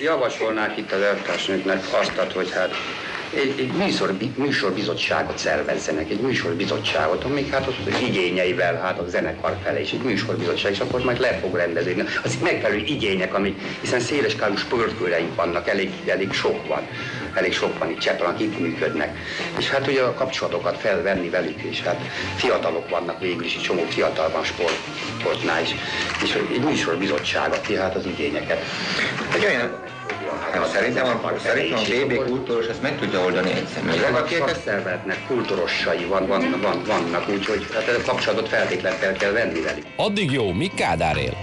javasolnák itt az elvtársnőknek azt, hogy hát egy, egy műsor, műsorbizottságot szervezzenek, egy műsorbizottságot, amik hát az igényeivel, hát a zenekar felé, és egy műsorbizottság, és akkor majd le fog rendezni. Az megfelelő igények, amik, hiszen széleskálú sportkőreink vannak, elég, elég sok van, elég sok van itt Csepelen, akik itt működnek. És hát ugye a kapcsolatokat felvenni velük, és hát fiatalok vannak végül is, egy csomó fiatal van sport, sportnál is, és egy műsorbizottság, aki hát az igényeket. Egy olyan Hát szerintem a, szerintem a BB kultúros ezt meg tudja oldani egyszerűen. A szakszervezetnek kultúrossai van, van, van, vannak, úgyhogy hát a kapcsolatot feltétlenül fel kell venni velük. Addig jó, mi Kádár él?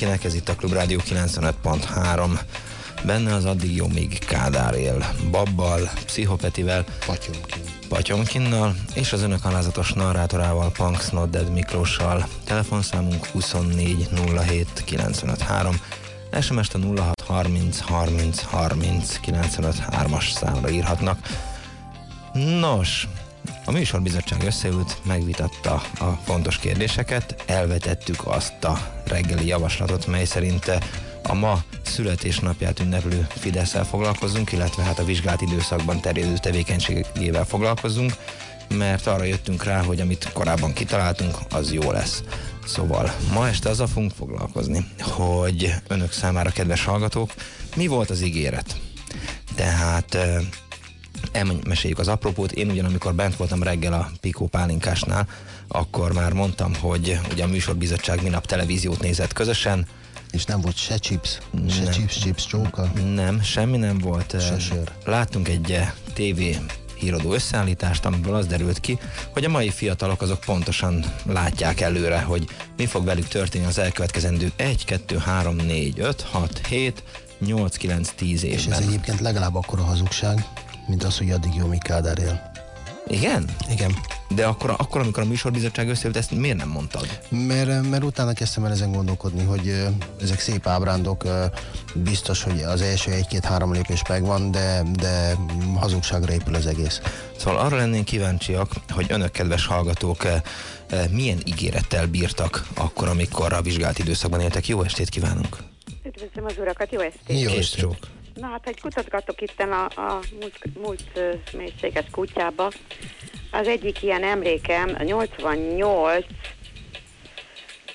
Mindenkinek, ez itt a Klub Rádió 95.3. Benne az addig jó, míg Kádár él. Babbal, Pszichopetivel, Patyomkin. Patyomkinnal és az önök alázatos narrátorával, Punks Not Dead Miklóssal. Telefonszámunk 24 07 953. SMS-t a 06 30 30 30 953-as számra írhatnak. Nos, a műsorbizottság összeült, megvitatta a fontos kérdéseket, elvetettük azt a reggeli javaslatot, mely szerint a ma születésnapját ünneplő fidesz foglalkozunk, illetve hát a vizsgált időszakban terjedő tevékenységével foglalkozunk, mert arra jöttünk rá, hogy amit korábban kitaláltunk, az jó lesz. Szóval ma este azzal fogunk foglalkozni, hogy önök számára, kedves hallgatók, mi volt az ígéret? Tehát elmeséljük az apropót. Én ugyan, amikor bent voltam reggel a Pikó Pálinkásnál, akkor már mondtam, hogy ugye a műsorbizottság minap televíziót nézett közösen, és nem volt se chips, se nem. chips, chips csóka? Nem, semmi nem volt. Se sör. Láttunk egy eh, TV hírodó összeállítást, amiből az derült ki, hogy a mai fiatalok azok pontosan látják előre, hogy mi fog velük történni az elkövetkezendő 1, 2, 3, 4, 5, 6, 7, 8, 9, 10 évben. És ez egyébként legalább akkora hazugság, mint az, hogy addig jó, míg Kádár él. Igen? Igen. De akkor, akkor amikor a műsorbizottság összeült, ezt miért nem mondtad? Mert, mert utána kezdtem el ezen gondolkodni, hogy ezek szép ábrándok, biztos, hogy az első egy-két-három lépés megvan, de, de hazugságra épül az egész. Szóval arra lennénk kíváncsiak, hogy önök, kedves hallgatók, milyen ígérettel bírtak akkor, amikor a vizsgált időszakban éltek. Jó estét kívánunk! Üdvözlöm az urakat, jó estét! Jó estét! Na hát, hogy kutatgatok itt a, a múlt, múlt uh, mélységes kutyába. Az egyik ilyen emlékem, a 88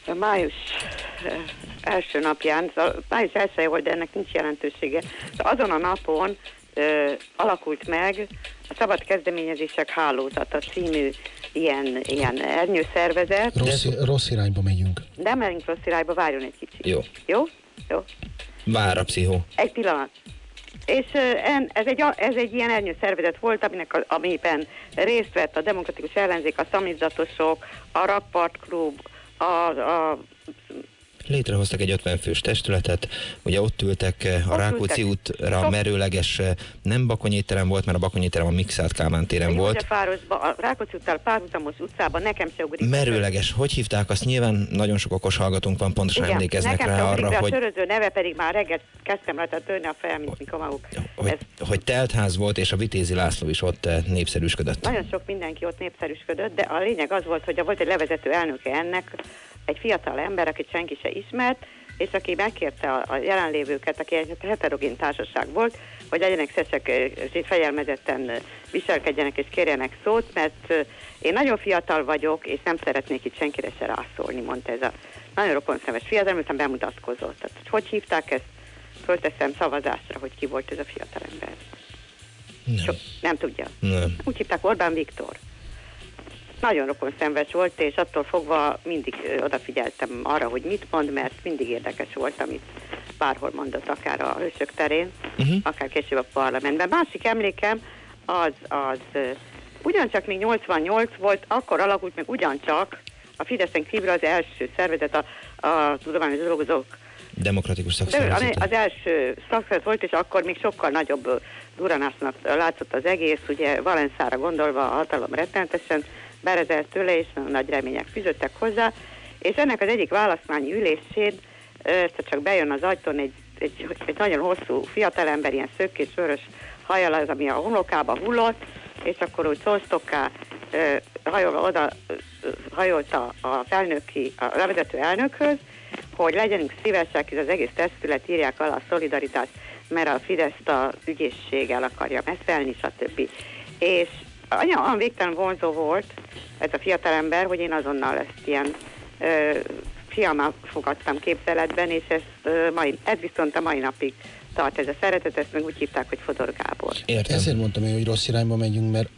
a május első napján, szóval május első volt, de ennek nincs jelentősége. Szóval azon a napon uh, alakult meg a Szabad Kezdeményezések Hálózata című ilyen, ilyen ernyőszervezet. Rossz, rossz irányba megyünk. Nem menjünk rossz irányba, várjon egy kicsit. Jó. Jó? Jó. Vár a pszichó. Egy pillanat. És ez egy, ez egy ilyen ernyő szervezet volt, aminek a, amiben részt vett a demokratikus ellenzék, a szamizzatosok, a Rakpart Klub, a, a létrehoztak egy 50 fős testületet, ugye ott ültek eh, a ott Rákóczi ültek. útra merőleges, eh, nem bakonyéterem volt, mert a bakonyéterem a Mixált Kálmán téren a volt. Fárosba, a Rákóczi utcál párhuzamos utcában nekem se ugrik. Merőleges, hogy hívták azt? Nyilván nagyon sok okos hallgatónk van, pontosan Igen, emlékeznek rá arra, hogy... a söröző neve pedig már reggel kezdtem rá törni a fejem, mint mikor maguk. Hogy, Ez... hogy teltház volt, és a Vitézi László is ott eh, népszerűsködött. Nagyon sok mindenki ott népszerűsködött, de a lényeg az volt, hogy volt egy levezető elnöke ennek, egy fiatal ember, akit senki se ismert, és aki megkérte a, a jelenlévőket, aki egy heterogén társaság volt, hogy legyenek szeszek, és fegyelmezetten viselkedjenek és kérjenek szót, mert én nagyon fiatal vagyok, és nem szeretnék itt senkire se rászólni, mondta ez a nagyon rokonszemes fiatal, miután bemutatkozott. Tehát, hogy hívták ezt? Fölteszem szavazásra, hogy ki volt ez a fiatal ember. Nem. So, nem tudja. Nem. Úgy hívták Orbán Viktor. Nagyon rokon szenves volt, és attól fogva mindig odafigyeltem arra, hogy mit mond, mert mindig érdekes volt, amit bárhol mondott, akár a hősök terén, Uh-huh. akár később a parlamentben. Másik emlékem az, az ugyancsak még 88 volt, akkor alakult meg ugyancsak a Fideszen kívül az első szervezet, a, a tudományos dolgozók Demokratikus de szakszervezet. az első szakszervezet volt, és akkor még sokkal nagyobb duranásnak látszott az egész, ugye Valenszára gondolva a hatalom rettenetesen berezelt tőle, és nagy remények fűzöttek hozzá, és ennek az egyik választmányi ülésén egyszer csak bejön az ajtón egy, egy, egy nagyon hosszú fiatalember, ilyen szökkés vörös hajjal, az, ami a homlokába hullott, és akkor úgy szóztokká hajol, oda hajolt a, a felnöki, a levezető elnökhöz, hogy legyenünk szívesek, és az egész testület írják alá a szolidaritást, mert a Fidesz a ügyészséggel akarja meszelni, stb. És anya, olyan végtelen vonzó volt ez a fiatalember, hogy én azonnal ezt ilyen ö, fiammal fogadtam képzeletben, és ez, ö, mai, ez viszont a mai napig tart ez a szeretet, ezt meg úgy hívták, hogy Fodor Gábor. Értem. Ezért mondtam én, hogy rossz irányba megyünk, mert,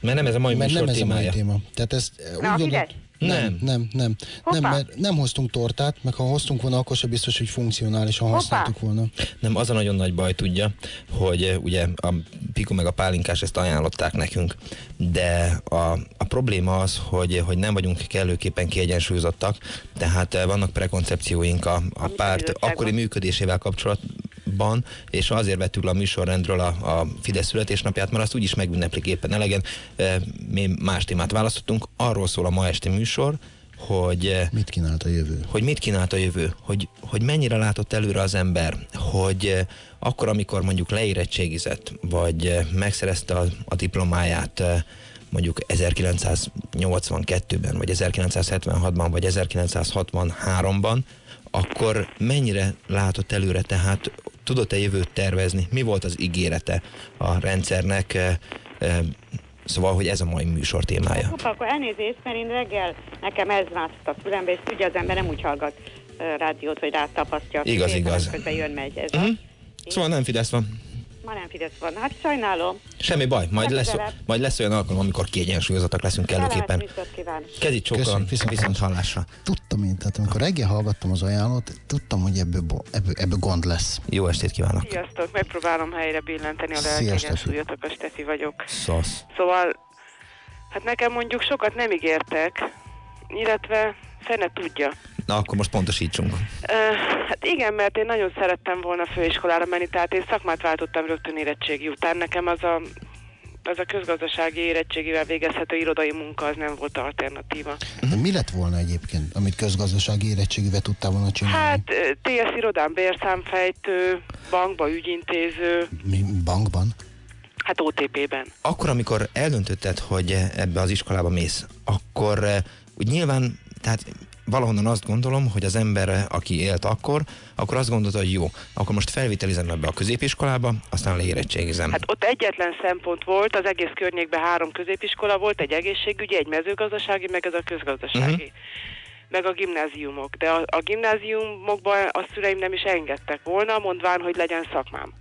Mert nem ez a mai mert műsor nem ez a mai témája. téma. Tehát ezt Na, a úgy Fidesz? Nem, nem, nem, Hoppá. nem, mert nem hoztunk tortát, meg ha hoztunk volna, akkor sem biztos, hogy funkcionálisan Hoppá. használtuk volna. Nem, az a nagyon nagy baj tudja, hogy eh, ugye a Piku meg a Pálinkás ezt ajánlották nekünk, de a, a probléma az, hogy, hogy nem vagyunk kellőképpen kiegyensúlyozottak, tehát eh, vannak prekoncepcióink a, a párt akkori működésével kapcsolatban, és azért vettük le a műsorrendről a, a Fidesz születésnapját, mert azt úgyis megünneplik éppen elegen. Eh, Mi más témát választottunk, arról szól a ma esti műsor, hogy eh, Mit kínált a jövő? hogy mit kínált a jövő, hogy, hogy mennyire látott előre az ember, hogy eh, akkor, amikor mondjuk leérettségizett, vagy eh, megszerezte a, a diplomáját mondjuk 1982-ben, vagy 1976-ban, vagy 1963-ban, akkor mennyire látott előre, tehát tudott-e jövőt tervezni, mi volt az ígérete a rendszernek, szóval, hogy ez a mai műsor témája. Hoppá, akkor elnézést, mert én reggel nekem ez mászott a fülembe, és tudja, az ember nem úgy hallgat ö, rádiót, hogy rátapasztja. a Igaz, igaz. Közben jön, megy ez. Mhm. Uh-huh. Szóval nem Fidesz van. Ma nem Fidesz van. Hát sajnálom. Semmi baj, majd lesz, Legközelebb. majd lesz olyan alkalom, amikor kiegyensúlyozottak leszünk kellőképpen. Kellemes műsort kívánok. Kezi csókan, Köszönjük, viszont viszont hallásra. Tudtam én, tehát amikor reggel hallgattam az ajánlót, tudtam, hogy ebből, ebből, ebből gond lesz. Jó estét kívánok. Sziasztok, megpróbálom helyre billenteni a lelki a Stefi vagyok. Szosz. Szóval, hát nekem mondjuk sokat nem ígértek, illetve fene tudja. Na, akkor most pontosítsunk. Uh, hát igen, mert én nagyon szerettem volna főiskolára menni, tehát én szakmát váltottam rögtön érettségi után. Nekem az a, az a közgazdasági érettségivel végezhető irodai munka az nem volt alternatíva. De mi lett volna egyébként, amit közgazdasági érettségivel tudtál volna csinálni? Hát ö, TS irodán bérszámfejtő, bankba ügyintéző, Mi, bankban? hát OTP-ben. Akkor, amikor eldöntötted, hogy ebbe az iskolába mész, akkor úgy nyilván, tehát valahonnan azt gondolom, hogy az ember, aki élt akkor, akkor azt gondolta, hogy jó, akkor most felvitelizem ebbe a középiskolába, aztán leérettségizem. Hát ott egyetlen szempont volt, az egész környékben három középiskola volt, egy egészségügyi, egy mezőgazdasági, meg ez a közgazdasági. Mhm. Meg a gimnáziumok. De a, a gimnáziumokban a szüleim nem is engedtek volna, mondván, hogy legyen szakmám.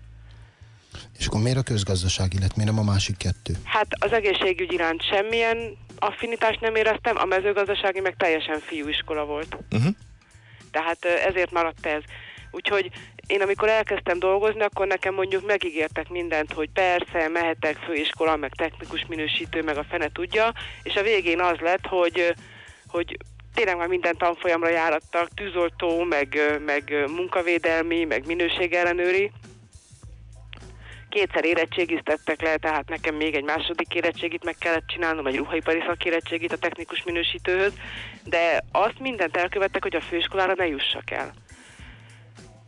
És akkor miért a közgazdasági lett, miért nem a másik kettő? Hát az egészségügy iránt semmilyen affinitást nem éreztem, a mezőgazdasági meg teljesen fiúiskola volt. Uh-huh. Tehát ezért maradt ez. Úgyhogy én amikor elkezdtem dolgozni, akkor nekem mondjuk megígértek mindent, hogy persze, mehetek főiskola, meg technikus minősítő, meg a fene tudja, és a végén az lett, hogy, hogy tényleg már minden tanfolyamra járattak, tűzoltó, meg, meg munkavédelmi, meg minőségellenőri. Kétszer érettségiztettek le, tehát nekem még egy második érettségit meg kellett csinálnom, egy ruhaipari szakérettségit a technikus minősítőhöz, de azt mindent elkövettek, hogy a főiskolára ne jussak el.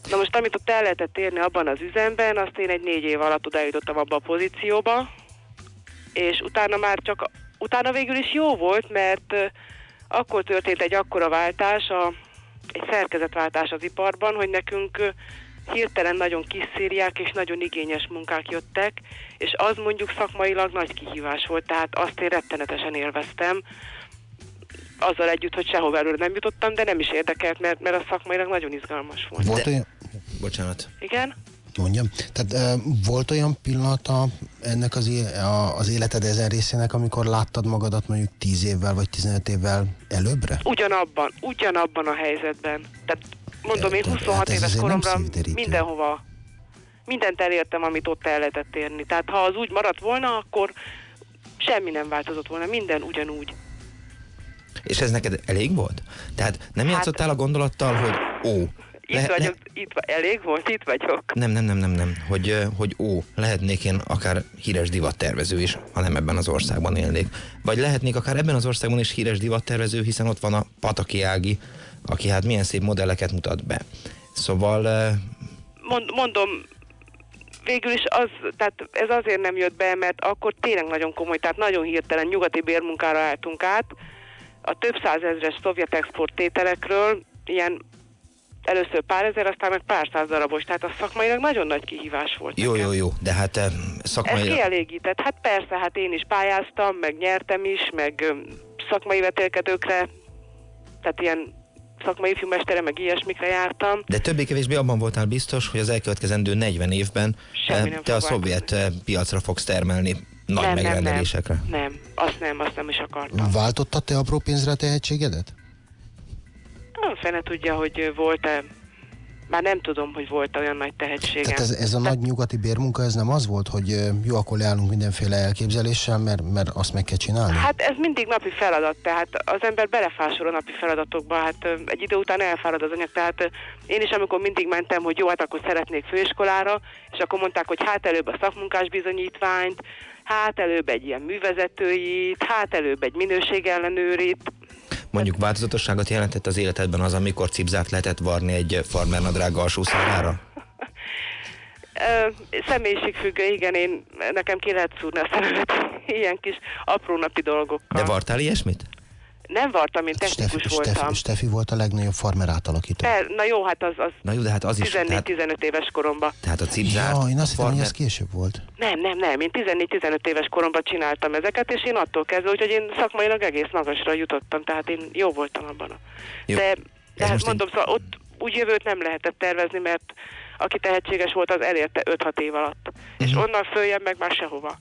Na most, amit ott el lehetett érni abban az üzemben, azt én egy négy év alatt odájutottam abba a pozícióba, és utána már csak, utána végül is jó volt, mert akkor történt egy akkora váltás, a, egy szerkezetváltás az iparban, hogy nekünk hirtelen nagyon kis szériák és nagyon igényes munkák jöttek, és az mondjuk szakmailag nagy kihívás volt, tehát azt én rettenetesen élveztem, azzal együtt, hogy sehova előre nem jutottam, de nem is érdekelt, mert, mert a szakmailag nagyon izgalmas volt. Volt De, olyan, Bocsánat. igen? Mondjam. Tehát volt olyan pillanata ennek az, az életed ezen részének, amikor láttad magadat mondjuk 10 évvel vagy 15 évvel előbbre? Ugyanabban, ugyanabban a helyzetben. Tehát mondom, én De- de 26 hát éves koromra mindenhova, mindent elértem, amit ott el lehetett érni. Tehát ha az úgy maradt volna, akkor semmi nem változott volna, minden ugyanúgy. És ez neked elég volt? Tehát nem Hát- játszottál a gondolattal, hogy ó, Itt le- vagyok, itt va- elég volt, itt vagyok. Nem, nem, nem, nem, nem, hogy, hogy ó, lehetnék én akár híres divattervező is, ha nem ebben az országban élnék. Vagy lehetnék akár ebben az országban is híres divattervező, hiszen ott van a Pataki Ági, aki hát milyen szép modelleket mutat be. Szóval Mond, mondom, végül is az, tehát ez azért nem jött be, mert akkor tényleg nagyon komoly, tehát nagyon hirtelen nyugati bérmunkára álltunk át. A több százezres szovjet export tételekről ilyen először pár ezer, aztán meg pár száz darabos, tehát a szakmailag nagyon nagy kihívás volt. jó, nekem. jó, jó, de hát ö, Ez szakmai... kielégített. Hát persze, hát én is pályáztam, meg nyertem is, meg szakmai vetélkedőkre, tehát ilyen szakmai filmestere, meg ilyesmikre jártam. De többé-kevésbé abban voltál biztos, hogy az elkövetkezendő 40 évben Semmi nem te a fog szovjet ö, piacra fogsz termelni nagy nem, nem, nem, megrendelésekre. nem, azt nem, azt nem is akartam. Váltottad te apró pénzre a tehetségedet? A fene tudja, hogy volt-e, már nem tudom, hogy volt olyan nagy tehetségem. Tehát ez, ez a nagy nyugati bérmunka, ez nem az volt, hogy jó, akkor leállunk mindenféle elképzeléssel, mert, mert azt meg kell csinálni? Hát ez mindig napi feladat, tehát az ember belefásol a napi feladatokba, hát egy idő után elfárad az anyag, tehát én is amikor mindig mentem, hogy jó, hát akkor szeretnék főiskolára, és akkor mondták, hogy hát előbb a szakmunkás bizonyítványt, hát előbb egy ilyen művezetőit, hát előbb egy minőségellenőrit, Mondjuk változatosságot jelentett az életedben az, amikor cipzárt lehetett varni egy farmernadrág alsó szárára? Személyiségfüggő, igen, én, nekem ki lehet szúrni a szememet ilyen kis apró napi dolgokkal. De vartál ilyesmit? Nem vartam, én Steffi, technikus voltam. Steffi, Steffi volt a legnagyobb farmer átalakító. Per, na jó, hát az, az Na jó, de hát az is, tehát, 14-15 éves koromban. tehát a cipzárt, Ja, én azt hittem, hogy ez később volt. Nem, nem, nem, én 14-15 éves koromban csináltam ezeket, és én attól kezdve, úgyhogy én szakmailag egész magasra jutottam, tehát én jó voltam abban. A... Jó. De, de hát mondom, szóval ott úgy jövőt nem lehetett tervezni, mert aki tehetséges volt, az elérte 5-6 év alatt. És Mhm. onnan följebb meg már sehova.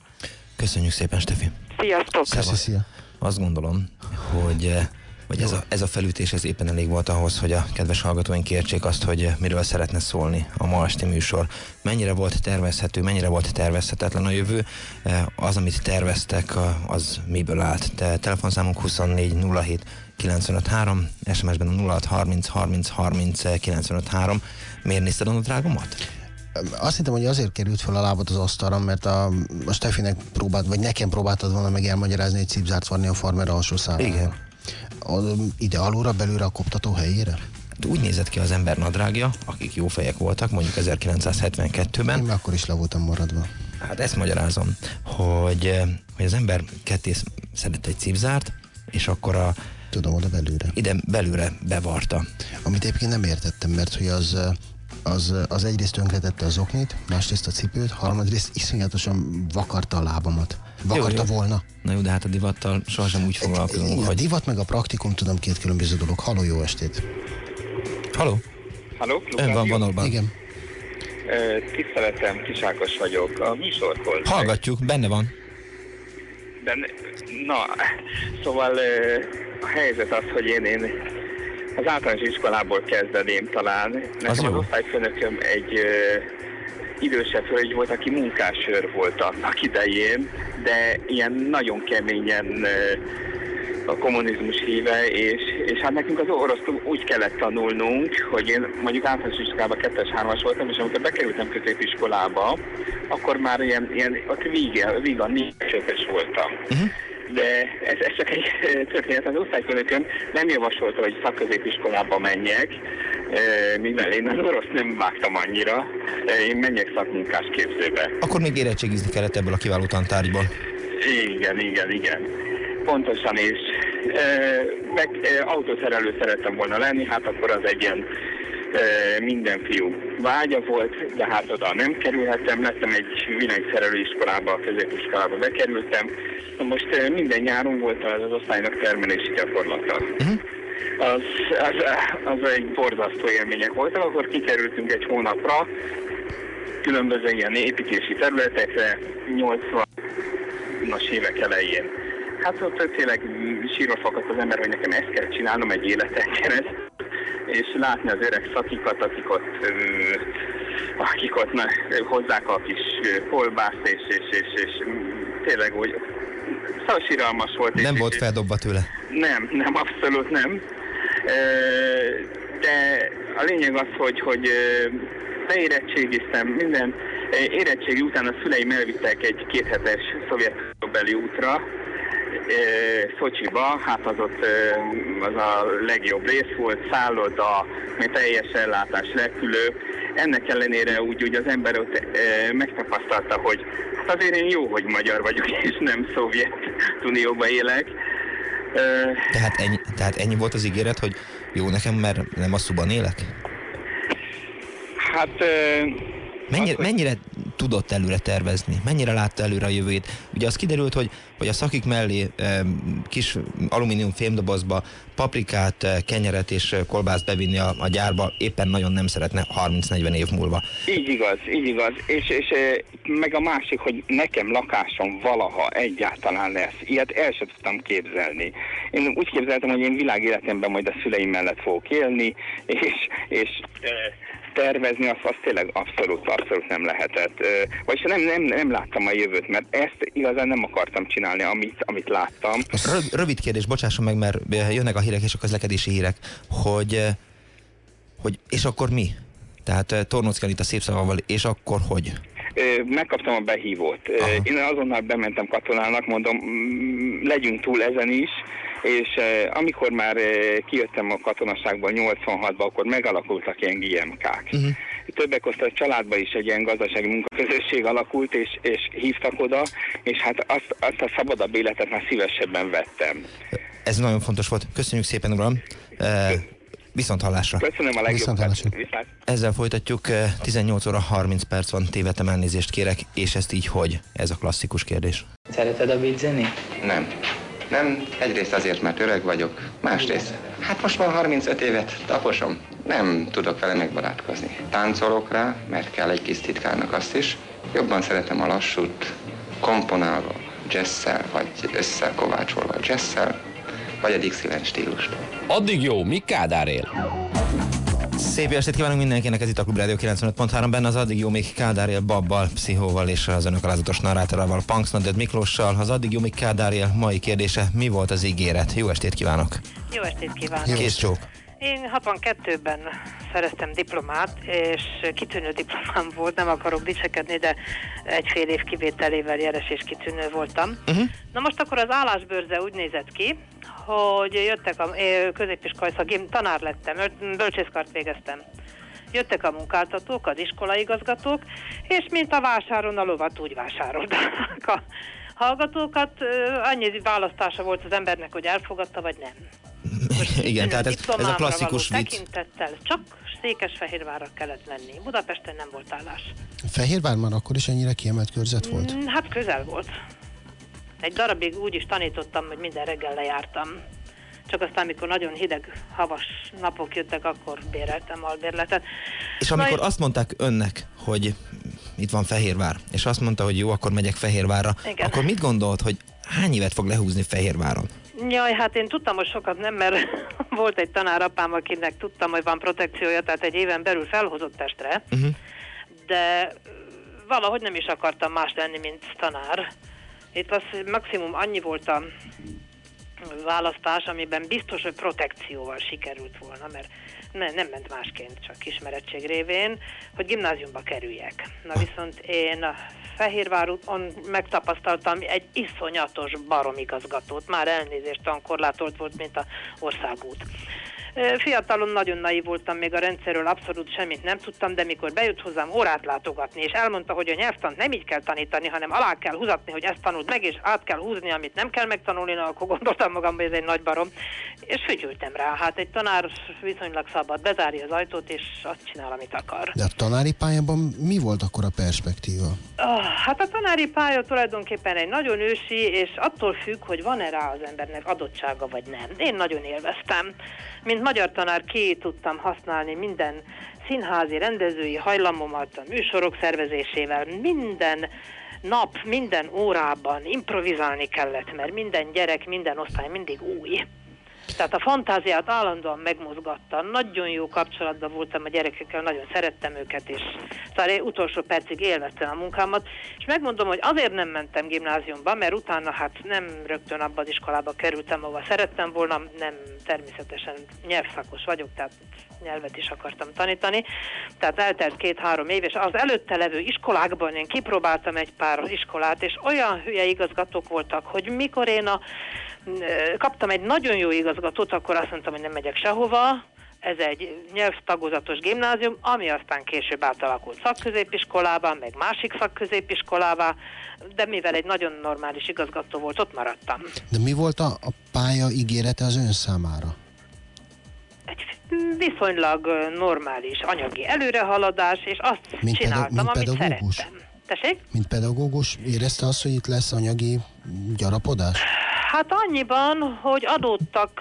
Köszönjük szépen, Stefi. Sziasztok! Köszi, szia. Azt gondolom, hogy, eh, hogy ez, a, ez a felütés ez éppen elég volt ahhoz, hogy a kedves hallgatóink értsék azt, hogy eh, miről szeretne szólni a ma esti műsor. Mennyire volt tervezhető, mennyire volt tervezhetetlen a jövő, eh, az, amit terveztek, az miből állt. Te, telefonszámunk 24 07 953, SMS-ben a 06 30 30 30 953. Miért nézted a drágomat? Azt hittem, hogy azért került fel a lábad az asztalra, mert a, a Steffinek próbált, vagy nekem próbáltad volna meg elmagyarázni, hogy cipzárt varni a farmer alsó számára. Igen. A, ide alulra, belőle a koptató helyére? Hát Úgy nézett ki az ember nadrágja, akik jó fejek voltak, mondjuk 1972-ben, Én akkor is le voltam maradva. Hát ezt magyarázom, hogy, eh, hogy az ember ketté szedett egy cipzárt, és akkor a, Tudom, oda belőle. ide belőle bevarta. Amit egyébként nem értettem, mert hogy az, az, az egyrészt tönkretette az oknit, másrészt a cipőt, harmadrészt iszonyatosan vakarta a lábamat. Vakarta Jó, jó. volna. Na jó, de hát a divattal sohasem úgy foglalkozunk, Igen, a hogy... divat meg a praktikum, tudom, két különböző dolog. Haló, jó estét. Haló? Halló, Ön van, van Orbán. Igen. Tiszteletem, Kisákos vagyok. A műsorhoz. Hallgatjuk, benne van. De, na, szóval a helyzet az, hogy én, én az általános iskolából kezdeném talán. Az Nekem az, jó. osztályfőnököm egy ö, idősebb hölgy volt, aki munkásőr volt annak idején, de ilyen nagyon keményen ö, a kommunizmus híve, és, és hát nekünk az orosz úgy kellett tanulnunk, hogy én mondjuk általános iskolában kettes, hármas voltam, és amikor bekerültem középiskolába, akkor már ilyen, ilyen ott víge, víga négyes voltam. Uh-huh. De ez, ez csak egy történet. Az osztályfőnököm nem javasolta, hogy szakközépiskolába menjek, mivel én az orosz nem vágtam annyira, én menjek szakmunkás képzőbe. Akkor még érettségizni kellett ebből a kiváló tantárgyból. Igen, igen, igen. Pontosan, és meg autószerelő szerettem volna lenni, hát akkor az egy ilyen minden fiú vágya volt, de hát oda nem kerülhettem, lettem egy vilányszerelő iskolába, a középiskolába bekerültem. Most minden nyáron volt az, az osztálynak termelési gyakorlata. Uh-huh. Az, az, az egy borzasztó élmények voltak, akkor kikerültünk egy hónapra, különböző ilyen építési területekre 80-as évek elején. Hát ott tényleg sírva fakadt az ember, hogy nekem ezt kell csinálnom egy életen keresztül, és látni az öreg szakikat, akik ott, akik ott na, hozzák a kis kolbászt, és, és, és, és tényleg úgy, szóval síralmas volt. Nem és- volt feldobva tőle. nem, nem, abszolút nem. De a lényeg az, hogy, hogy ö, beérettségiztem minden. Érettségi után a szüleim elvittek egy kéthetes szovjetbeli útra, Szocsiba, hát az ott az a legjobb rész volt, szálloda, még teljes ellátás, repülő. Ennek ellenére úgy, úgy az ember ott megtapasztalta, hogy hát azért én jó, hogy magyar vagyok, és nem szovjet unióba élek. Tehát ennyi, tehát ennyi volt az ígéret, hogy jó nekem, mert nem a szuban élek? Hát Mennyire, Az, hogy- mennyire tudott előre tervezni? Mennyire látta előre a jövőjét? Ugye az kiderült, hogy, hogy a szakik mellé kis alumínium fémdobozba paprikát, e, kenyeret és e, kolbászt bevinni a, a gyárba éppen nagyon nem szeretne 30-40 év múlva. így igaz, így igaz. És, és ö, meg a másik, hogy nekem lakásom valaha egyáltalán lesz. Ilyet el sem tudtam képzelni. Én úgy képzeltem, hogy én világéletemben majd a szüleim mellett fogok élni, és, és tervezni azt, azt tényleg abszolút, abszolút nem lehetett. Vagyis nem, nem, nem láttam a jövőt, mert ezt igazán nem akartam csinálni, amit, amit láttam. Röv, rövid kérdés, bocsásson meg, mert jönnek a hírek és a közlekedési hírek, hogy, hogy és akkor mi? Tehát Tornocki Anita szép szavával, és akkor hogy? Megkaptam a behívót. Aha. Én azonnal bementem katonának, mondom, mm, legyünk túl ezen is, és ö, amikor már ö, kijöttem a katonaságból 86-ban, akkor megalakultak ilyen GMK-k. Mhm. Többek között a családban is egy ilyen gazdasági munkaközösség alakult, és, és hívtak oda, és hát azt, azt a szabadabb életet már szívesebben vettem. Ez nagyon fontos volt. Köszönjük szépen, uram! E, viszont hallásra! Köszönöm a legjobb. Viszontlátásra. Viszlát. Ezzel folytatjuk, eh, 18 óra 30 perc van, tévedtem elnézést kérek, és ezt így hogy? Ez a klasszikus kérdés. Szereted a beat zenét? Nem. Nem, egyrészt azért, mert öreg vagyok, másrészt, hát most már 35 évet taposom, nem tudok vele megbarátkozni. Táncolok rá, mert kell egy kis titkárnak azt is, jobban szeretem a lassút, komponálva, jazzszel, vagy összekovácsolva jazzszel, vagy a Dixieland stílust. Addig jó, míg Kádár él. Szép estét kívánunk mindenkinek, ez itt a Klub Rádió 95.3, benne az addig jó még Kádár él Babbal, Pszichóval és az önök alázatos narrátorával, Punks Nodded Miklóssal. Az addig jó még Kádár él mai kérdése, mi volt az ígéret? Jó estét kívánok! Jó estét kívánok! Jó. Kész csók! Én 62-ben szereztem diplomát, és kitűnő diplomám volt, nem akarok dicsekedni, de egy fél év kivételével jeles és kitűnő voltam. Uh-huh. Na most akkor az állásbőrze úgy nézett ki, hogy jöttek a eh, középiskolai szakém, tanár lettem, bölcsészkart végeztem. Jöttek a munkáltatók, az iskolaigazgatók, és mint a vásáron a lovat úgy vásárolták a hallgatókat. Annyi választása volt az embernek, hogy elfogadta, vagy nem. Igen, tehát ez, ez a klasszikus vicc. Tekintettel csak Székesfehérvárra kellett menni. Budapesten nem volt állás. Fehérvár már akkor is ennyire kiemelt körzet volt? Mm, Hát közel volt. Egy darabig úgy is tanítottam, hogy minden reggel lejártam. Csak aztán, amikor nagyon hideg, havas napok jöttek, akkor béreltem albérletet. És amikor és- azt mondták önnek, hogy itt van Fehérvár, és azt mondta, hogy jó, akkor megyek Fehérvárra, Igen. akkor mit gondolt, hogy hány évet fog lehúzni Fehérváron? Jaj, hát én tudtam, hogy sokat nem, mert volt egy tanárapám, akinek tudtam, hogy van protekciója, tehát egy éven belül felhozott testre, Uh-huh. de valahogy nem is akartam más lenni, mint tanár. Itt az maximum annyi volt a választás, amiben biztos, hogy protekcióval sikerült volna, mert ne, nem ment másként, csak ismerettség révén, hogy gimnáziumba kerüljek. Na viszont én a Fehérváron megtapasztaltam egy iszonyatos baromigazgatót, már elnézést olyan korlátolt volt, mint a országút. Fiatalon nagyon naív voltam, még a rendszerről abszolút semmit nem tudtam, de mikor bejött hozzám órát látogatni, és elmondta, hogy a nyelvtant nem így kell tanítani, hanem alá kell húzatni, hogy ezt tanult meg, és át kell húzni, amit nem kell megtanulni, na, akkor gondoltam magam, hogy ez egy nagy barom. És fügyültem rá. Hát egy tanár viszonylag szabad, bezárja az ajtót, és azt csinál, amit akar. De a tanári pályában mi volt akkor a perspektíva? Ah, hát a tanári pálya tulajdonképpen egy nagyon ősi, és attól függ, hogy van-e rá az embernek adottsága, vagy nem. Én nagyon élveztem. Mint magyar tanár ki tudtam használni minden színházi rendezői hajlamomat a műsorok szervezésével minden nap, minden órában improvizálni kellett, mert minden gyerek, minden osztály mindig új. Tehát a fantáziát állandóan megmozgatta. Nagyon jó kapcsolatban voltam a gyerekekkel, nagyon szerettem őket, és szóval én utolsó percig élveztem a munkámat. És megmondom, hogy azért nem mentem gimnáziumba, mert utána hát nem rögtön abban az iskolába kerültem, ahova szerettem volna, nem természetesen nyelvszakos vagyok, tehát nyelvet is akartam tanítani. Tehát eltelt két-három év, és az előtte levő iskolákban én kipróbáltam egy pár iskolát, és olyan hülye igazgatók voltak, hogy mikor én a kaptam egy nagyon jó igazgatót, akkor azt mondtam, hogy nem megyek sehova, ez egy nyelvtagozatos gimnázium, ami aztán később átalakult szakközépiskolává, meg másik szakközépiskolává, de mivel egy nagyon normális igazgató volt, ott maradtam. De mi volt a, a pálya ígérete az ön számára? Egy viszonylag normális anyagi előrehaladás, és azt mint csináltam, pedag- mint amit pedagógus? szerettem. Tessék? Mint pedagógus érezte azt, hogy itt lesz anyagi gyarapodás? Hát annyiban, hogy adódtak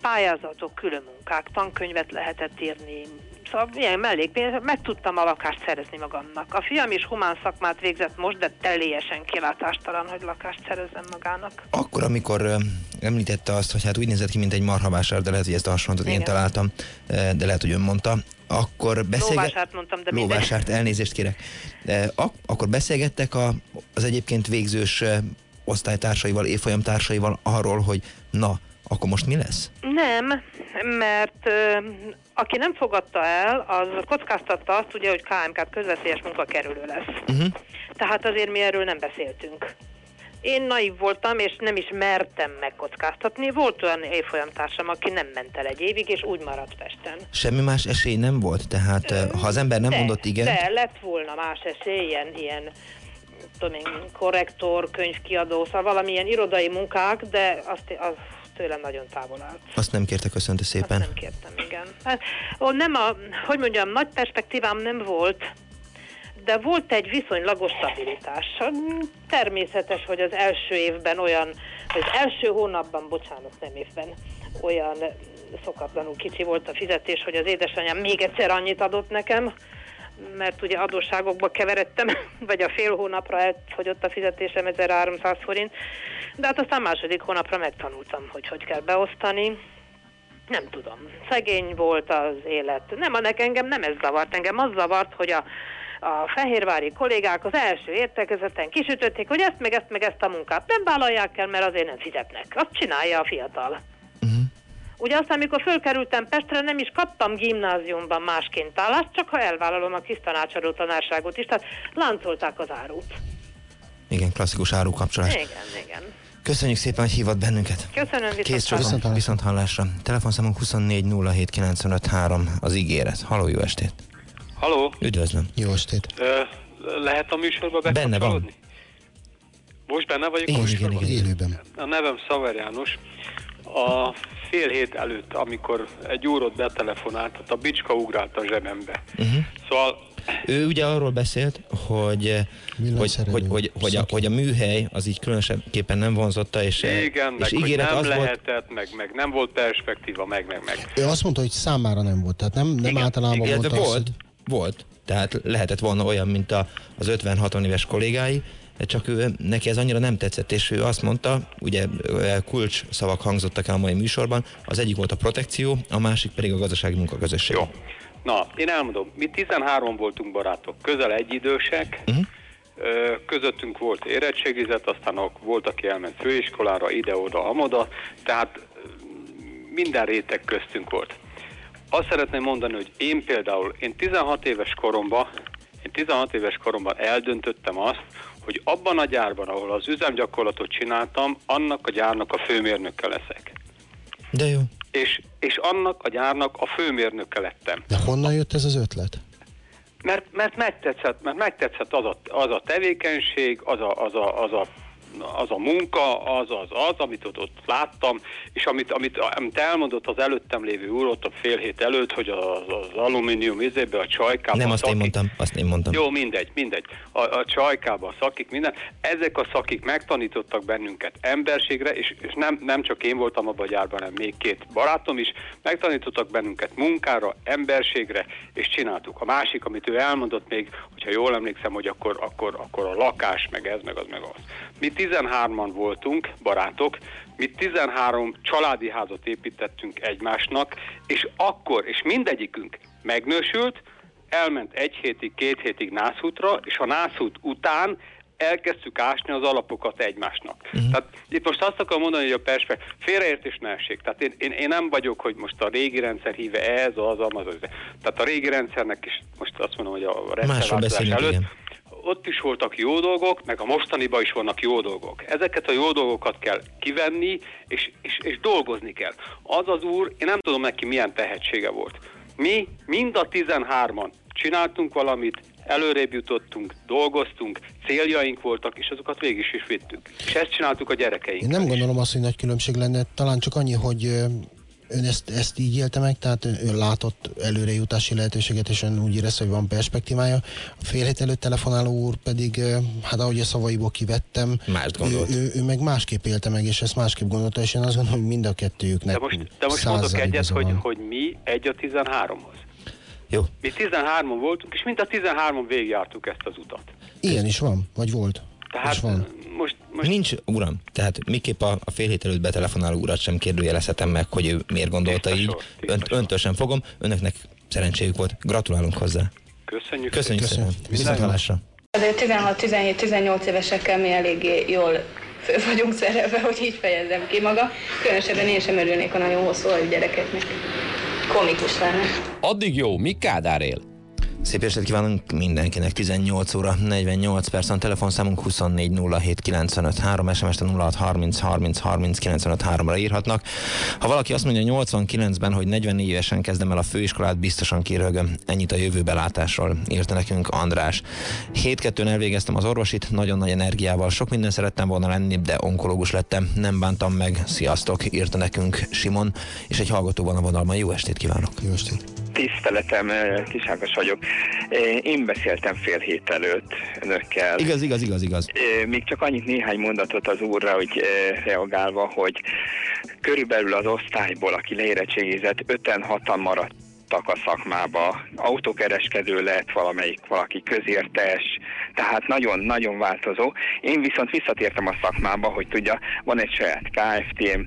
pályázatok, külön munkák, tankönyvet lehetett írni, szóval ilyen mellékpénz, meg tudtam a lakást szerezni magamnak. A fiam is humán szakmát végzett most, de teljesen kilátástalan, hogy lakást szerezzen magának. Akkor, amikor említette azt, hogy hát úgy nézett ki, mint egy marhavásár, de lehet, hogy ezt a hasonlatot én találtam, de lehet, hogy ön mondta, akkor beszélget... Lóvásárt mondtam, de Lóvásárt, elnézést kérek. Ak- akkor beszélgettek a, az egyébként végzős osztálytársaival, évfolyamtársaival arról, hogy na, akkor most mi lesz? Nem, mert aki nem fogadta el, az kockáztatta azt, ugye, hogy KMK-t közveszélyes munkakerülő lesz. Uh-huh. Tehát azért mi erről nem beszéltünk. Én naiv voltam, és nem is mertem megkockáztatni. Volt olyan évfolyamtársam, aki nem ment el egy évig, és úgy maradt Pesten. Semmi más esély nem volt? Tehát Ö, ha az ember nem de, mondott igen... De lett volna más esély, ilyen, ilyen tudom én, korrektor, könyvkiadó, szóval valamilyen irodai munkák, de azt, az tőlem nagyon távol állt. Azt nem kérte, köszönte szépen. Azt nem kértem, igen. Hát, ó, nem a, hogy mondjam, nagy perspektívám nem volt, de volt egy viszonylagos stabilitás. Természetes, hogy az első évben olyan, az első hónapban, bocsánat, nem évben, olyan szokatlanul kicsi volt a fizetés, hogy az édesanyám még egyszer annyit adott nekem, mert ugye adósságokba keveredtem, vagy a fél hónapra elfogyott a fizetésem 1300 forint, de hát aztán második hónapra megtanultam, hogy hogy kell beosztani. Nem tudom. Szegény volt az élet. Nem, a engem nem ez zavart. Engem az zavart, hogy a, a fehérvári kollégák az első értekezeten kisütötték, hogy ezt meg ezt meg ezt a munkát nem vállalják el, mert azért nem fizetnek. Azt csinálja a fiatal. Ugye aztán, amikor fölkerültem Pestre, nem is kaptam gimnáziumban másként állást, csak ha elvállalom a kis tanácsadó tanárságot is, tehát láncolták az árut. Igen, klasszikus árukapcsolás. Igen, igen. Köszönjük szépen, hogy hívott bennünket. Köszönöm, viszont, Kész viszont, viszont hallásra. Telefonszámunk 24 az ígéret. Haló, jó estét. Haló. Üdvözlöm. Jó estét. Ö, lehet a műsorba Benne van. Most benne vagyok? Igen, igen, igen. Élőben. A nevem Szaver János. A fél hét előtt, amikor egy úrot betelefonált, a bicska ugrált a zsebembe. Uh-huh. Szóval ő ugye arról beszélt, hogy, hogy, hogy, hogy, hogy, a, hogy a műhely az így különösképpen nem vonzotta, és, Igen, és meg, hogy nem az lehetett, volt, meg, meg nem volt perspektíva, meg, meg, meg. Ő azt mondta, hogy számára nem volt, tehát nem, nem Igen, általában igen, volt de az, volt, hogy... volt. Tehát lehetett volna olyan, mint a, az 50-60 éves kollégái, csak ő, neki ez annyira nem tetszett, és ő azt mondta, ugye kulcs szavak hangzottak el a mai műsorban, az egyik volt a protekció, a másik pedig a gazdasági munkaközösség. Jó. Na, én elmondom, mi 13 voltunk barátok, közel egyidősek, uh-huh. közöttünk volt érettségizet, aztán volt, aki elment főiskolára, ide-oda, amoda, tehát minden réteg köztünk volt. Azt szeretném mondani, hogy én például, én 16 éves koromban, én 16 éves koromban eldöntöttem azt, hogy abban a gyárban, ahol az üzemgyakorlatot csináltam, annak a gyárnak a főmérnöke leszek. De jó. És, és annak a gyárnak a főmérnöke lettem. De honnan jött ez az ötlet? Mert, mert megtetszett, mert megtetszett az, a, az a tevékenység, az a, az, a, az a az a munka, az az az, amit ott, ott láttam, és amit, amit, amit elmondott az előttem lévő úr ott a fél hét előtt, hogy az, az alumínium izébe, a csajkába... Nem, azt én szakik- mondtam, azt én mondtam. Jó, mindegy, mindegy. A, a csajkába, a szakik, minden. Ezek a szakik megtanítottak bennünket emberségre, és, és nem, nem csak én voltam abban a gyárban, hanem még két barátom is, megtanítottak bennünket munkára, emberségre, és csináltuk. A másik, amit ő elmondott még, hogyha jól emlékszem, hogy akkor, akkor, akkor a lakás, meg ez, meg az, meg az. Mi 13-an voltunk, barátok, mi 13 családi házat építettünk egymásnak, és akkor, és mindegyikünk megnősült, elment egy hétig, két hétig nászútra, és a nászút után elkezdtük ásni az alapokat egymásnak. Uh-huh. Tehát itt most azt akarom mondani, hogy a perspektív, félreértés ne essék. Tehát én, én, én, nem vagyok, hogy most a régi rendszer híve ez, az, az, az, az. Tehát a régi rendszernek is, most azt mondom, hogy a rendszerváltozás előtt, igen. Ott is voltak jó dolgok, meg a mostaniban is vannak jó dolgok. Ezeket a jó dolgokat kell kivenni, és, és, és dolgozni kell. Az az úr, én nem tudom neki milyen tehetsége volt. Mi mind a 13-an csináltunk valamit, előrébb jutottunk, dolgoztunk, céljaink voltak, és azokat végig is, is vittük. És ezt csináltuk a gyerekeink. Én nem gondolom azt, hogy nagy különbség lenne, talán csak annyi, hogy ön ezt, ezt így élte meg, tehát ön ön látott előrejutási lehetőséget, és ön úgy érezte, hogy van perspektívája. A fél hét előtt telefonáló úr pedig, ö, hát ahogy a szavaiból kivettem, Mást gondolt. Ő, ő, ő, meg másképp élte meg, és ezt másképp gondolta, és én azt gondolom, hogy mind a kettőjüknek De most, de most mondok egyet, hogy, hogy mi egy a 13-hoz. Jó. Mi 13-on voltunk, és mind a 13-on végigjártuk ezt az utat. Ilyen is van, vagy volt. Tehát van. most, most Nincs, uram, tehát miképp a, a fél hét előtt betelefonáló urat sem kérdőjelezhetem meg, hogy ő miért gondolta Tiszta így. sor, Önt, öntől sem fogom, önöknek szerencséjük volt. Gratulálunk hozzá. köszönjük. Köszönjük szépen. Viszont hallásra. Azért 16-17-18 évesekkel mi eléggé jól föl vagyunk szerelve, hogy így fejezzem ki maga. Különösebben én sem örülnék a nagyon hosszú gyerekeknek. Komikus lenne. Addig jó, míg Kádár él. Szép estét kívánunk mindenkinek, 18 óra 48 perc, a telefonszámunk 24 07 95 3, SMS-t a 06 30 30 30 95 3-ra írhatnak. Ha valaki azt mondja 89-ben, hogy 44 évesen kezdem el a főiskolát, biztosan kirögöm. Ennyit a jövőbelátásról, írta nekünk András. 7-2-n elvégeztem az orvosit, nagyon nagy energiával, sok minden szerettem volna lenni, de onkológus lettem, nem bántam meg. Sziasztok, írta nekünk Simon, és egy hallgató van a vonalban. Jó estét kívánok! Jó estét. Tiszteletem, Kisákos vagyok. Én beszéltem fél hét előtt önökkel. Igaz, igaz, igaz, igaz. Még csak annyit néhány mondatot az úrra, hogy reagálva, hogy körülbelül az osztályból, aki leérettségizett, öten hatan maradtak a szakmába. Autókereskedő lett valamelyik, valaki közértes, tehát nagyon-nagyon változó. Én viszont visszatértem a szakmába, hogy tudja, van egy saját KFT-m,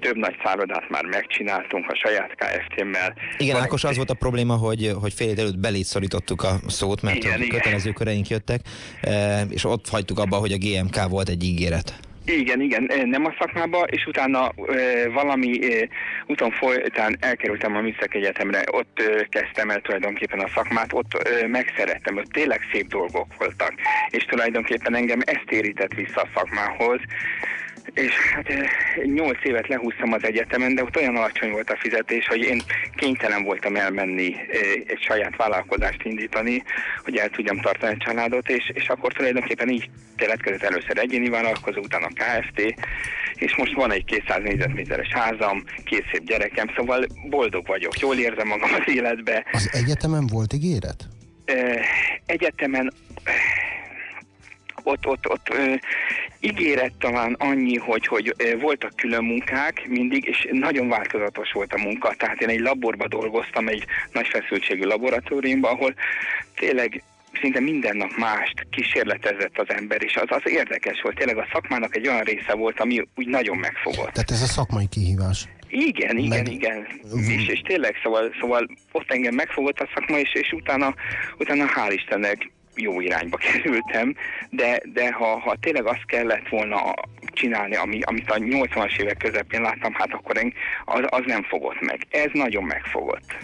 több nagy szállodát már megcsináltunk a saját KFT-mmel. Igen, Van Ákos, egy- az volt a probléma, hogy, hogy fél előtt belét szorítottuk a szót, mert Igen, a igen. kötelező köreink jöttek, eh, és ott hagytuk abba, hogy a GMK volt egy ígéret. Igen, igen, nem a szakmába, és utána ö, valami ö, úton folytán elkerültem a Műszaki Egyetemre, ott ö, kezdtem el tulajdonképpen a szakmát, ott ö, megszerettem, ott tényleg szép dolgok voltak, és tulajdonképpen engem ezt érített vissza a szakmához, és hát nyolc évet lehúztam az egyetemen, de ott olyan alacsony volt a fizetés, hogy én kénytelen voltam elmenni egy saját vállalkozást indítani, hogy el tudjam tartani a családot, és, és akkor tulajdonképpen így keletkezett először egyéni vállalkozó, utána KFT, és most van egy 200 négyzetméteres házam, két szép gyerekem, szóval boldog vagyok, jól érzem magam az életbe. Az egyetemen volt ígéret? Egyetemen ott, ott, ott ö, ígéret talán annyi, hogy, hogy ö, voltak külön munkák mindig, és nagyon változatos volt a munka. Tehát én egy laborba dolgoztam, egy nagy feszültségű laboratóriumban, ahol tényleg szinte minden nap mást kísérletezett az ember, és az, az érdekes volt. Tényleg a szakmának egy olyan része volt, ami úgy nagyon megfogott. Tehát ez a szakmai kihívás. Igen, igen, Meg- igen. És, és tényleg, szóval, szóval ott engem megfogott a szakma, és, és utána, utána hál' Istennek jó irányba kerültem, de, de ha, ha tényleg azt kellett volna csinálni, ami, amit a 80-as évek közepén láttam, hát akkor en- az, az nem fogott meg. Ez nagyon megfogott.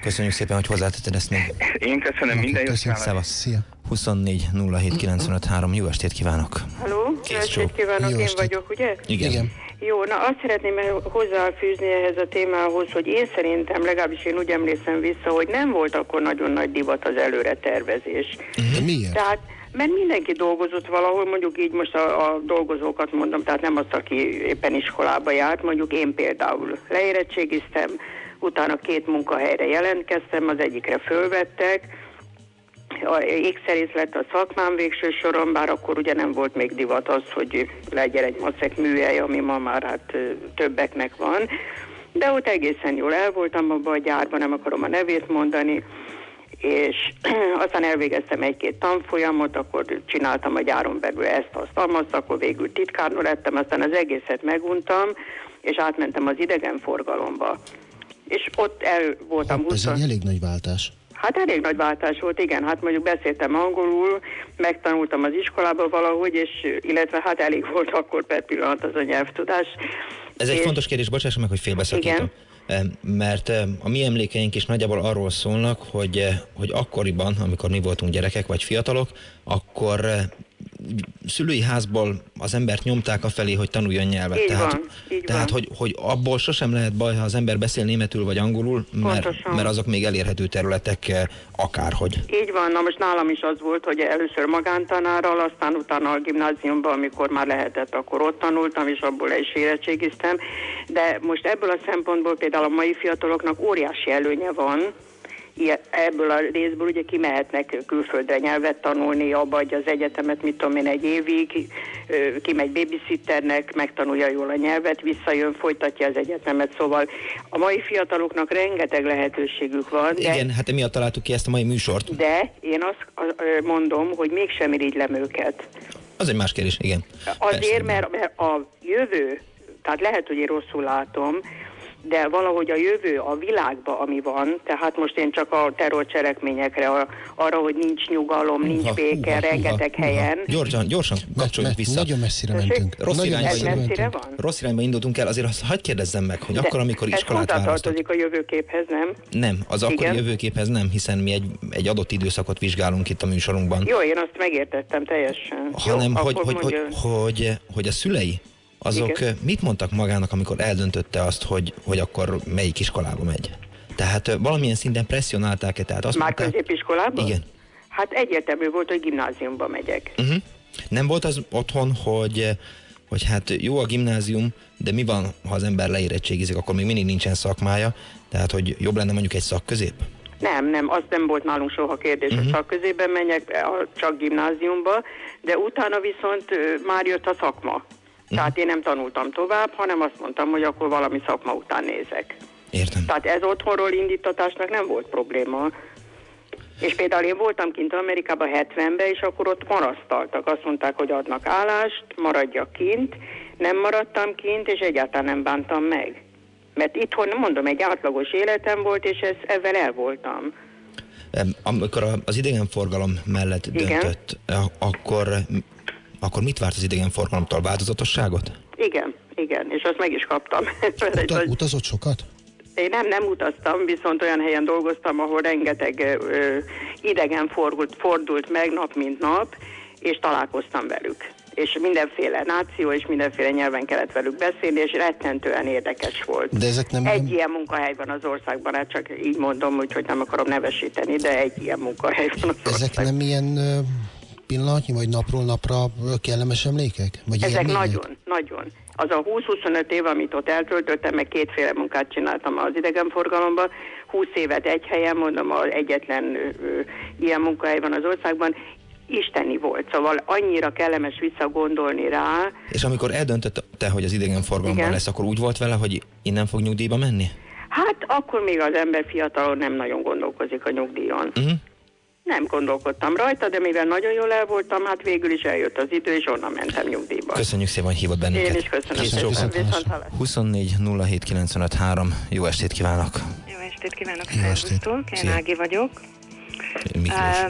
Köszönjük szépen, hogy hozzátetted ezt még. Én köszönöm, minden jót Köszönjük, kívánok. Szevasz. Szia. 24 07 95 3. Jó estét kívánok! Halló, jó estét kívánok, Jó én estét. vagyok, ugye? Igen. Igen. Jó, na azt szeretném hozzáfűzni ehhez a témához, hogy én szerintem, legalábbis én úgy emlékszem vissza, hogy nem volt akkor nagyon nagy divat az előre tervezés. De miért? Tehát Mert mindenki dolgozott valahol, mondjuk így most a, a dolgozókat mondom, tehát nem azt, aki éppen iskolába járt, mondjuk én például leérettségiztem, utána két munkahelyre jelentkeztem, az egyikre fölvettek, a ékszerész lett a szakmám végső soron, bár akkor ugye nem volt még divat az, hogy legyen egy macek műhely, ami ma már hát többeknek van. De ott egészen jól el voltam abban a gyárban, nem akarom a nevét mondani, és aztán elvégeztem egy-két tanfolyamot, akkor csináltam a gyáron belül ezt, azt, azt, akkor végül titkárnő lettem, aztán az egészet meguntam, és átmentem az idegenforgalomba. És ott el voltam Ez 20... egy elég nagy váltás. Hát elég nagy váltás volt, igen. Hát mondjuk beszéltem angolul, megtanultam az iskolába valahogy, és illetve hát elég volt akkor per pillanat az a nyelvtudás. Ez egy És- fontos kérdés, bocsáss meg, hogy félbeszakítom. Igen. Mert a mi emlékeink is nagyjából arról szólnak, hogy, eh, hogy akkoriban, amikor mi voltunk gyerekek vagy fiatalok, akkor eh, szülői házból az embert nyomták afelé, hogy tanuljon nyelvet. Így tehát van, így tehát van. Hogy, hogy abból sosem lehet baj, ha az ember beszél németül vagy angolul, mert, Pontosan. mert azok még elérhető területek eh, akárhogy. Így van, na most nálam is az volt, hogy először magántanárral, aztán utána a gimnáziumban, amikor már lehetett, akkor ott tanultam, és abból le is érettségiztem. De most ebből a szempontból például a mai fiataloknak óriási előnye van, ebből a részből ugye kimehetnek külföldre nyelvet tanulni, adja az egyetemet, mit tudom én, egy évig, kimegy babysitternek, megtanulja jól a nyelvet, visszajön, folytatja az egyetemet, szóval a mai fiataloknak rengeteg lehetőségük van, de Igen, hát emiatt találtuk ki ezt a mai műsort. de én azt mondom, hogy mégsem irigylem őket. Az egy más kérdés, igen. Azért, mert, mert a jövő, tehát lehet, hogy én rosszul látom, de valahogy a jövő a világban, ami van, tehát most én csak a terrorcselekményekre, a, arra, hogy nincs nyugalom, nincs Húha, béke, húha, rengeteg húha, helyen. Gyorsan, gyorsan kapcsoljuk vissza. Nagyon messzire mentünk. Rossz Nagyon irányba, Ez messzire van? Rossz irányba indultunk el, azért azt hagyd kérdezzem meg, hogy De akkor, amikor ez iskolát választott. hozzátartozik a jövőképhez, nem? Nem, az akkori Igen. jövőképhez nem, hiszen mi egy, egy adott időszakot vizsgálunk itt a műsorunkban. Jó, én azt megértettem teljesen. hanem, Jó, hogy, akkor hogy, hogy, hogy, hogy a szülei azok Igen. mit mondtak magának, amikor eldöntötte azt, hogy, hogy akkor melyik iskolába megy? Tehát valamilyen szinten presszionálták-e? Tehát azt Már mondták, középiskolában? Igen. Hát egyértelmű volt, hogy gimnáziumba megyek. Uh-huh. Nem volt az otthon, hogy, hogy hát jó a gimnázium, de mi van, ha az ember leérettségizik, akkor még mindig nincsen szakmája, tehát hogy jobb lenne mondjuk egy szakközép? Nem, nem, az nem volt nálunk soha kérdés, Mhm. hogy szakközében menjek, csak gimnáziumba, de utána viszont már jött a szakma. Mhm. Tehát én nem tanultam tovább, hanem azt mondtam, hogy akkor valami szakma után nézek. Értem. Tehát ez otthonról indítatásnak nem volt probléma. És például én voltam kint Amerikában 70-ben, és akkor ott marasztaltak. Azt mondták, hogy adnak állást, maradjak kint. Nem maradtam kint, és egyáltalán nem bántam meg. Mert itthon, mondom, egy átlagos életem volt, és ez, ezzel el voltam. Amikor az idegenforgalom mellett Igen. döntött, akkor, akkor mit várt az idegenforgalomtól? Változatosságot? Igen, igen, és azt meg is kaptam. Uta, utazott sokat? Én nem, nem utaztam, viszont olyan helyen dolgoztam, ahol rengeteg ö, idegen fordult, fordult meg nap mint nap, és találkoztam velük. És mindenféle náció és mindenféle nyelven kellett velük beszélni, és rettentően érdekes volt. De ezek nem... Egy ilyen munkahely van az országban, hát csak így mondom, úgyhogy nem akarom nevesíteni, de egy ilyen munkahely van az Ezek országban. nem ilyen pillanatnyi, vagy napról napra kellemes emlékek? Vagy Ezek élmények? nagyon, nagyon. Az a 20-25 év, amit ott eltöltöttem, meg kétféle munkát csináltam az idegenforgalomban, 20 évet egy helyen, mondom, az egyetlen ö, ö, ilyen munkahely van az országban, isteni volt, szóval annyira kellemes visszagondolni rá. És amikor eldöntötte, hogy az idegenforgalomban Igen. lesz, akkor úgy volt vele, hogy innen fog nyugdíjba menni? Hát akkor még az ember fiatalon nem nagyon gondolkozik a nyugdíjon. Uh-huh. Nem gondolkodtam rajta, de mivel nagyon jól el voltam, hát végül is eljött az idő, és onnan mentem nyugdíjba. Köszönjük szépen, hogy hívott bennünket. Én is köszönöm. Szépen. csókot. Viszont hallásra. 24 07 95 3. Jó estét kívánok! Jó estét kívánok, Jó estét. én Szia. Ági vagyok. Miklós. Á,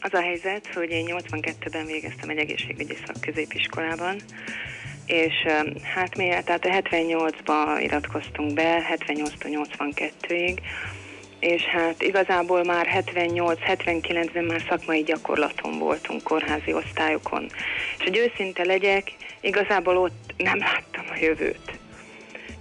Az a helyzet, hogy én 82-ben végeztem egy egészségügyi szakközépiskolában, és hát mi, tehát a 78-ba iratkoztunk be, 78-tól 82-ig, és hát igazából már 78-79-ben már szakmai gyakorlaton voltunk kórházi osztályokon. És hogy őszinte legyek, igazából ott nem láttam a jövőt.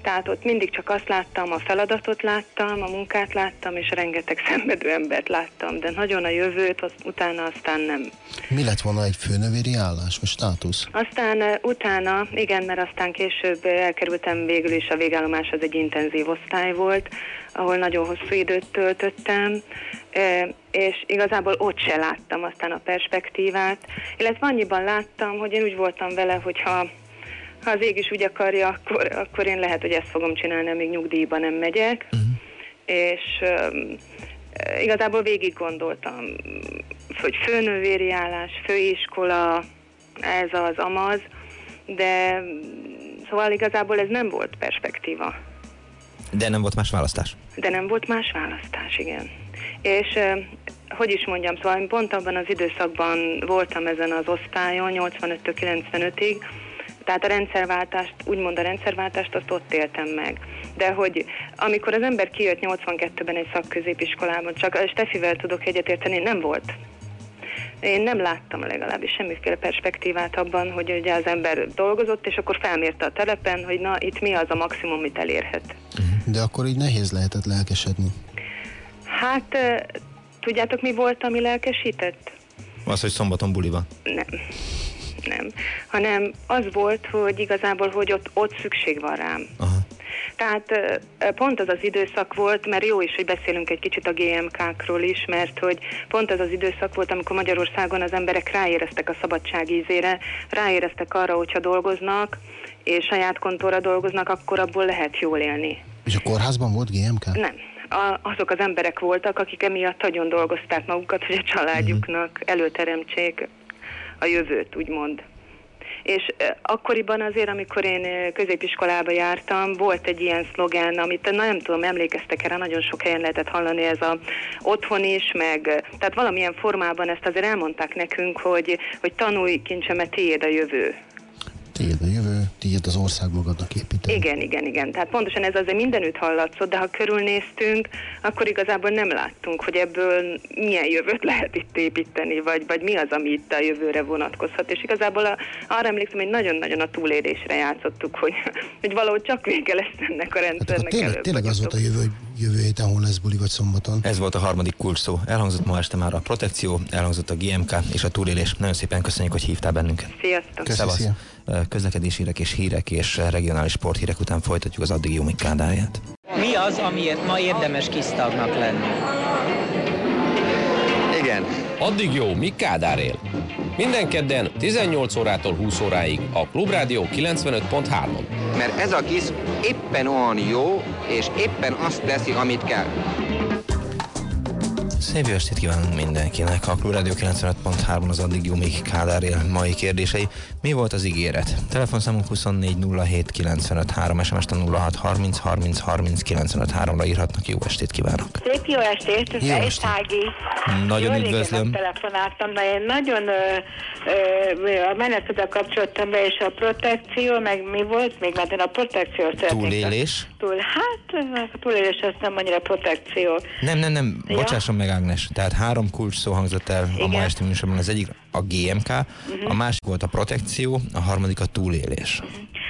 Tehát ott mindig csak azt láttam, a feladatot láttam, a munkát láttam, és rengeteg szenvedő embert láttam, de nagyon a jövőt, azt, utána aztán nem. Mi lett volna egy főnövéri állás, vagy státusz? Aztán utána, igen, mert aztán később elkerültem végül is, a végállomás az egy intenzív osztály volt, ahol nagyon hosszú időt töltöttem, és igazából ott se láttam aztán a perspektívát, illetve annyiban láttam, hogy én úgy voltam vele, hogyha ha az ég is úgy akarja, akkor, akkor én lehet, hogy ezt fogom csinálni, amíg nyugdíjba nem megyek. Uh-huh. És um, igazából végig gondoltam, hogy főnővéri állás, főiskola, ez az, amaz, de szóval igazából ez nem volt perspektíva. De nem volt más választás? De nem volt más választás, igen. És hogy is mondjam, szóval én pont abban az időszakban voltam ezen az osztályon, 85-től 95-ig, tehát a rendszerváltást, úgymond a rendszerváltást, azt ott éltem meg. De hogy amikor az ember kijött 82-ben egy szakközépiskolában, csak a Stefivel tudok egyetérteni, nem volt. Én nem láttam legalábbis semmiféle perspektívát abban, hogy ugye az ember dolgozott, és akkor felmérte a telepen, hogy na, itt mi az a maximum, amit elérhet. De akkor így nehéz lehetett lelkesedni. Hát, tudjátok, mi volt, ami lelkesített? Az, hogy szombaton buli van. Nem nem, hanem az volt, hogy igazából, hogy ott, ott szükség van rám. Aha. Tehát pont az az időszak volt, mert jó is, hogy beszélünk egy kicsit a GMK-król is, mert hogy pont az az időszak volt, amikor Magyarországon az emberek ráéreztek a szabadság ízére, ráéreztek arra, hogyha dolgoznak, és saját kontóra dolgoznak, akkor abból lehet jól élni. És a kórházban volt GMK? Nem. A, azok az emberek voltak, akik emiatt nagyon dolgozták magukat, hogy a családjuknak előteremtsék a jövőt, úgymond. És akkoriban azért, amikor én középiskolába jártam, volt egy ilyen szlogán, amit nem tudom, emlékeztek erre, nagyon sok helyen lehetett hallani, ez a otthon is, meg tehát valamilyen formában ezt azért elmondták nekünk, hogy, hogy tanulj kincsemet, tiéd a jövő tiéd az ország magadnak építeni. Igen, igen, igen. Tehát pontosan ez azért mindenütt hallatszott, de ha körülnéztünk, akkor igazából nem láttunk, hogy ebből milyen jövőt lehet itt építeni, vagy, vagy mi az, ami itt a jövőre vonatkozhat. És igazából a, arra emlékszem, hogy nagyon-nagyon a túlélésre játszottuk, hogy, hogy valahogy csak vége lesz ennek a hát rendszernek. Hát tényleg, tényleg az volt a jövő, hogy jövő héten hol lesz buli, vagy szombaton. Ez volt a harmadik kulcs szó. Elhangzott ma este már a protekció, elhangzott a GMK és a túlélés. Nagyon szépen köszönjük, hogy hívtál bennünket. Sziasztok! Köszönöm közlekedési hírek és hírek és regionális sporthírek után folytatjuk az addig Jumik Kádárját. Mi az, amiért ma érdemes kisztagnak lenni? Igen. Addig jó, mi Kádár él. Minden kedden 18 órától 20 óráig a Klubrádió 95.3-on. Mert ez a kis éppen olyan jó, és éppen azt teszi, amit kell. Szép jó estét kívánunk mindenkinek. A Klub Radio 95.3 az addig Jumik Kádár él mai kérdései. Mi volt az ígéret? Telefonszámunk 24 07 95 3, SMS-t a 06 30 30 30 95 3-ra írhatnak. Jó estét kívánok! Szép jó estét, jó estét. Ági. Nagyon jó üdvözlöm. telefonáltam, de én nagyon ö, ö, a menetüde kapcsoltam be, és a protekció, meg mi volt még, mert én a protekció. Túlélés? Túl, hát a túlélés az nem annyira protekció. Nem, nem, nem, ja. bocsásson meg Ágnes. Tehát három kulcs szó hangzott el Igen. a ma esti műsorban. Az egyik a GMK, uh-huh. a másik volt a protekció, a harmadik a túlélés.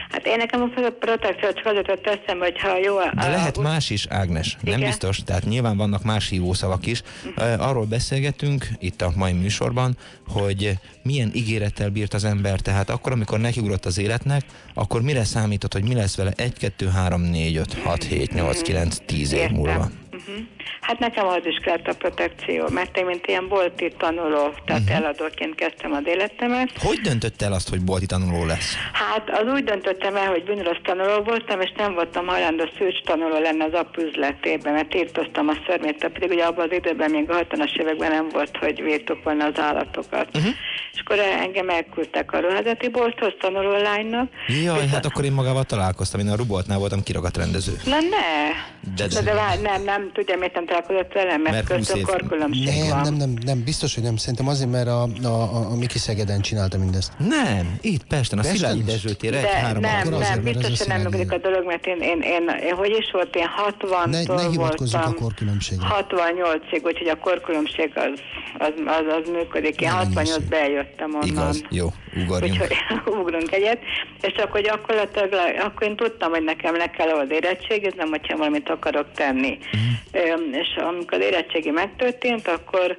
Hát én nekem a protekció csak azért teszem, hogy ha jó... A, De lehet a, más is, Ágnes. Igen? Nem biztos, tehát nyilván vannak más hívószavak is. Uh-huh. Arról beszélgetünk itt a mai műsorban, hogy milyen ígérettel bírt az ember, tehát akkor, amikor nekiugrott az életnek, akkor mire számított, hogy mi lesz vele 1, 2, 3, 4, 5, 6, 7, 8, 9, 10 év múlva? Uh-huh. Hát nekem az is kellett a protekció, mert én mint ilyen bolti tanuló, tehát uh-huh. eladóként kezdtem az életemet. Hogy döntött el azt, hogy bolti tanuló lesz? Hát az úgy döntöttem el, hogy bűnös tanuló voltam, és nem voltam hajlandó szűcs tanuló lenne az apu üzletében, mert írtoztam a szörmét, pedig ugye abban az időben még a 60-as években nem volt, hogy vírtuk volna az állatokat. Uh-huh. És akkor engem elküldtek a ruházati bolthoz tanuló lánynak. Jaj, hát a... akkor én magával találkoztam, én a Ruboltnál voltam kiraгаtrendező. Na ne! De, de, de, de nem, nem tudja, miért nem találkozott velem, mert, mert köztünk korkülönbség nem, van. Nem, nem, nem, biztos, hogy nem. Szerintem azért, mert a, a, a, a Miki Szegeden csinálta mindezt. Nem, itt Pesten, a Pázső tér egy, három nem, azért, nem, ez biztos, hogy nem működik a dolog, mert én, én, én, én hogy is volt, én 60-tól Ne, ne hivatkozzunk a korkülönbségre. 68-ig, úgyhogy a korkülönbség az, az, az, az működik. Én 68 bejöttem onnan. Igaz, jó, ugorjunk. Úgyhogy ugrunk egyet, és akkor gyakorlatilag akkor én tudtam, hogy nekem le kell ahol érettségiznem, hogyha valamit akarok tenni. Mm. És amikor az érettségi megtörtént, akkor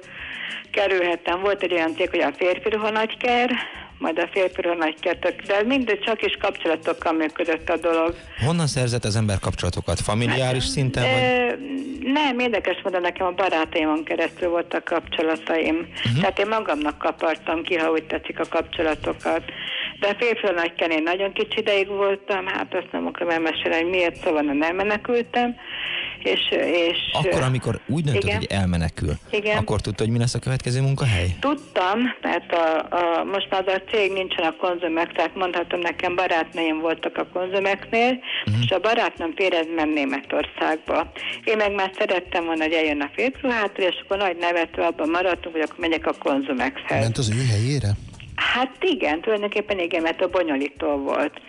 kerülhettem, volt egy olyan cég, hogy a férfi ruha nagyker, majd a férfi ruha nagyker, tök- de mindegy csak is kapcsolatokkal működött a dolog. Honnan szerzett az ember kapcsolatokat? Familiáris szinten? Vagy? Ö, nem, érdekes módon nekem a barátaimon keresztül voltak kapcsolataim. Uh-huh. Tehát én magamnak kapartam ki, ha úgy tetszik a kapcsolatokat. De a férfi nagyken én nagyon kicsi ideig voltam, hát azt nem akarom elmesélni, hogy miért szóval nem menekültem. És, és, Akkor, amikor úgy döntött, igen. hogy elmenekül, Igen. akkor tudta, hogy mi lesz a következő munkahely? Tudtam, mert a, a, most már az a cég nincsen a konzumek, tehát mondhatom, nekem barátnőim voltak a konzumeknél, uh-huh. és a barátnőm férez ment Németországba. Én meg már szerettem volna, hogy eljön a férfiruhától, és akkor nagy nevetve abban maradtunk, hogy akkor megyek a konzumekhez. Ment az ő helyére? Hát igen, tulajdonképpen igen, mert a bonyolító volt.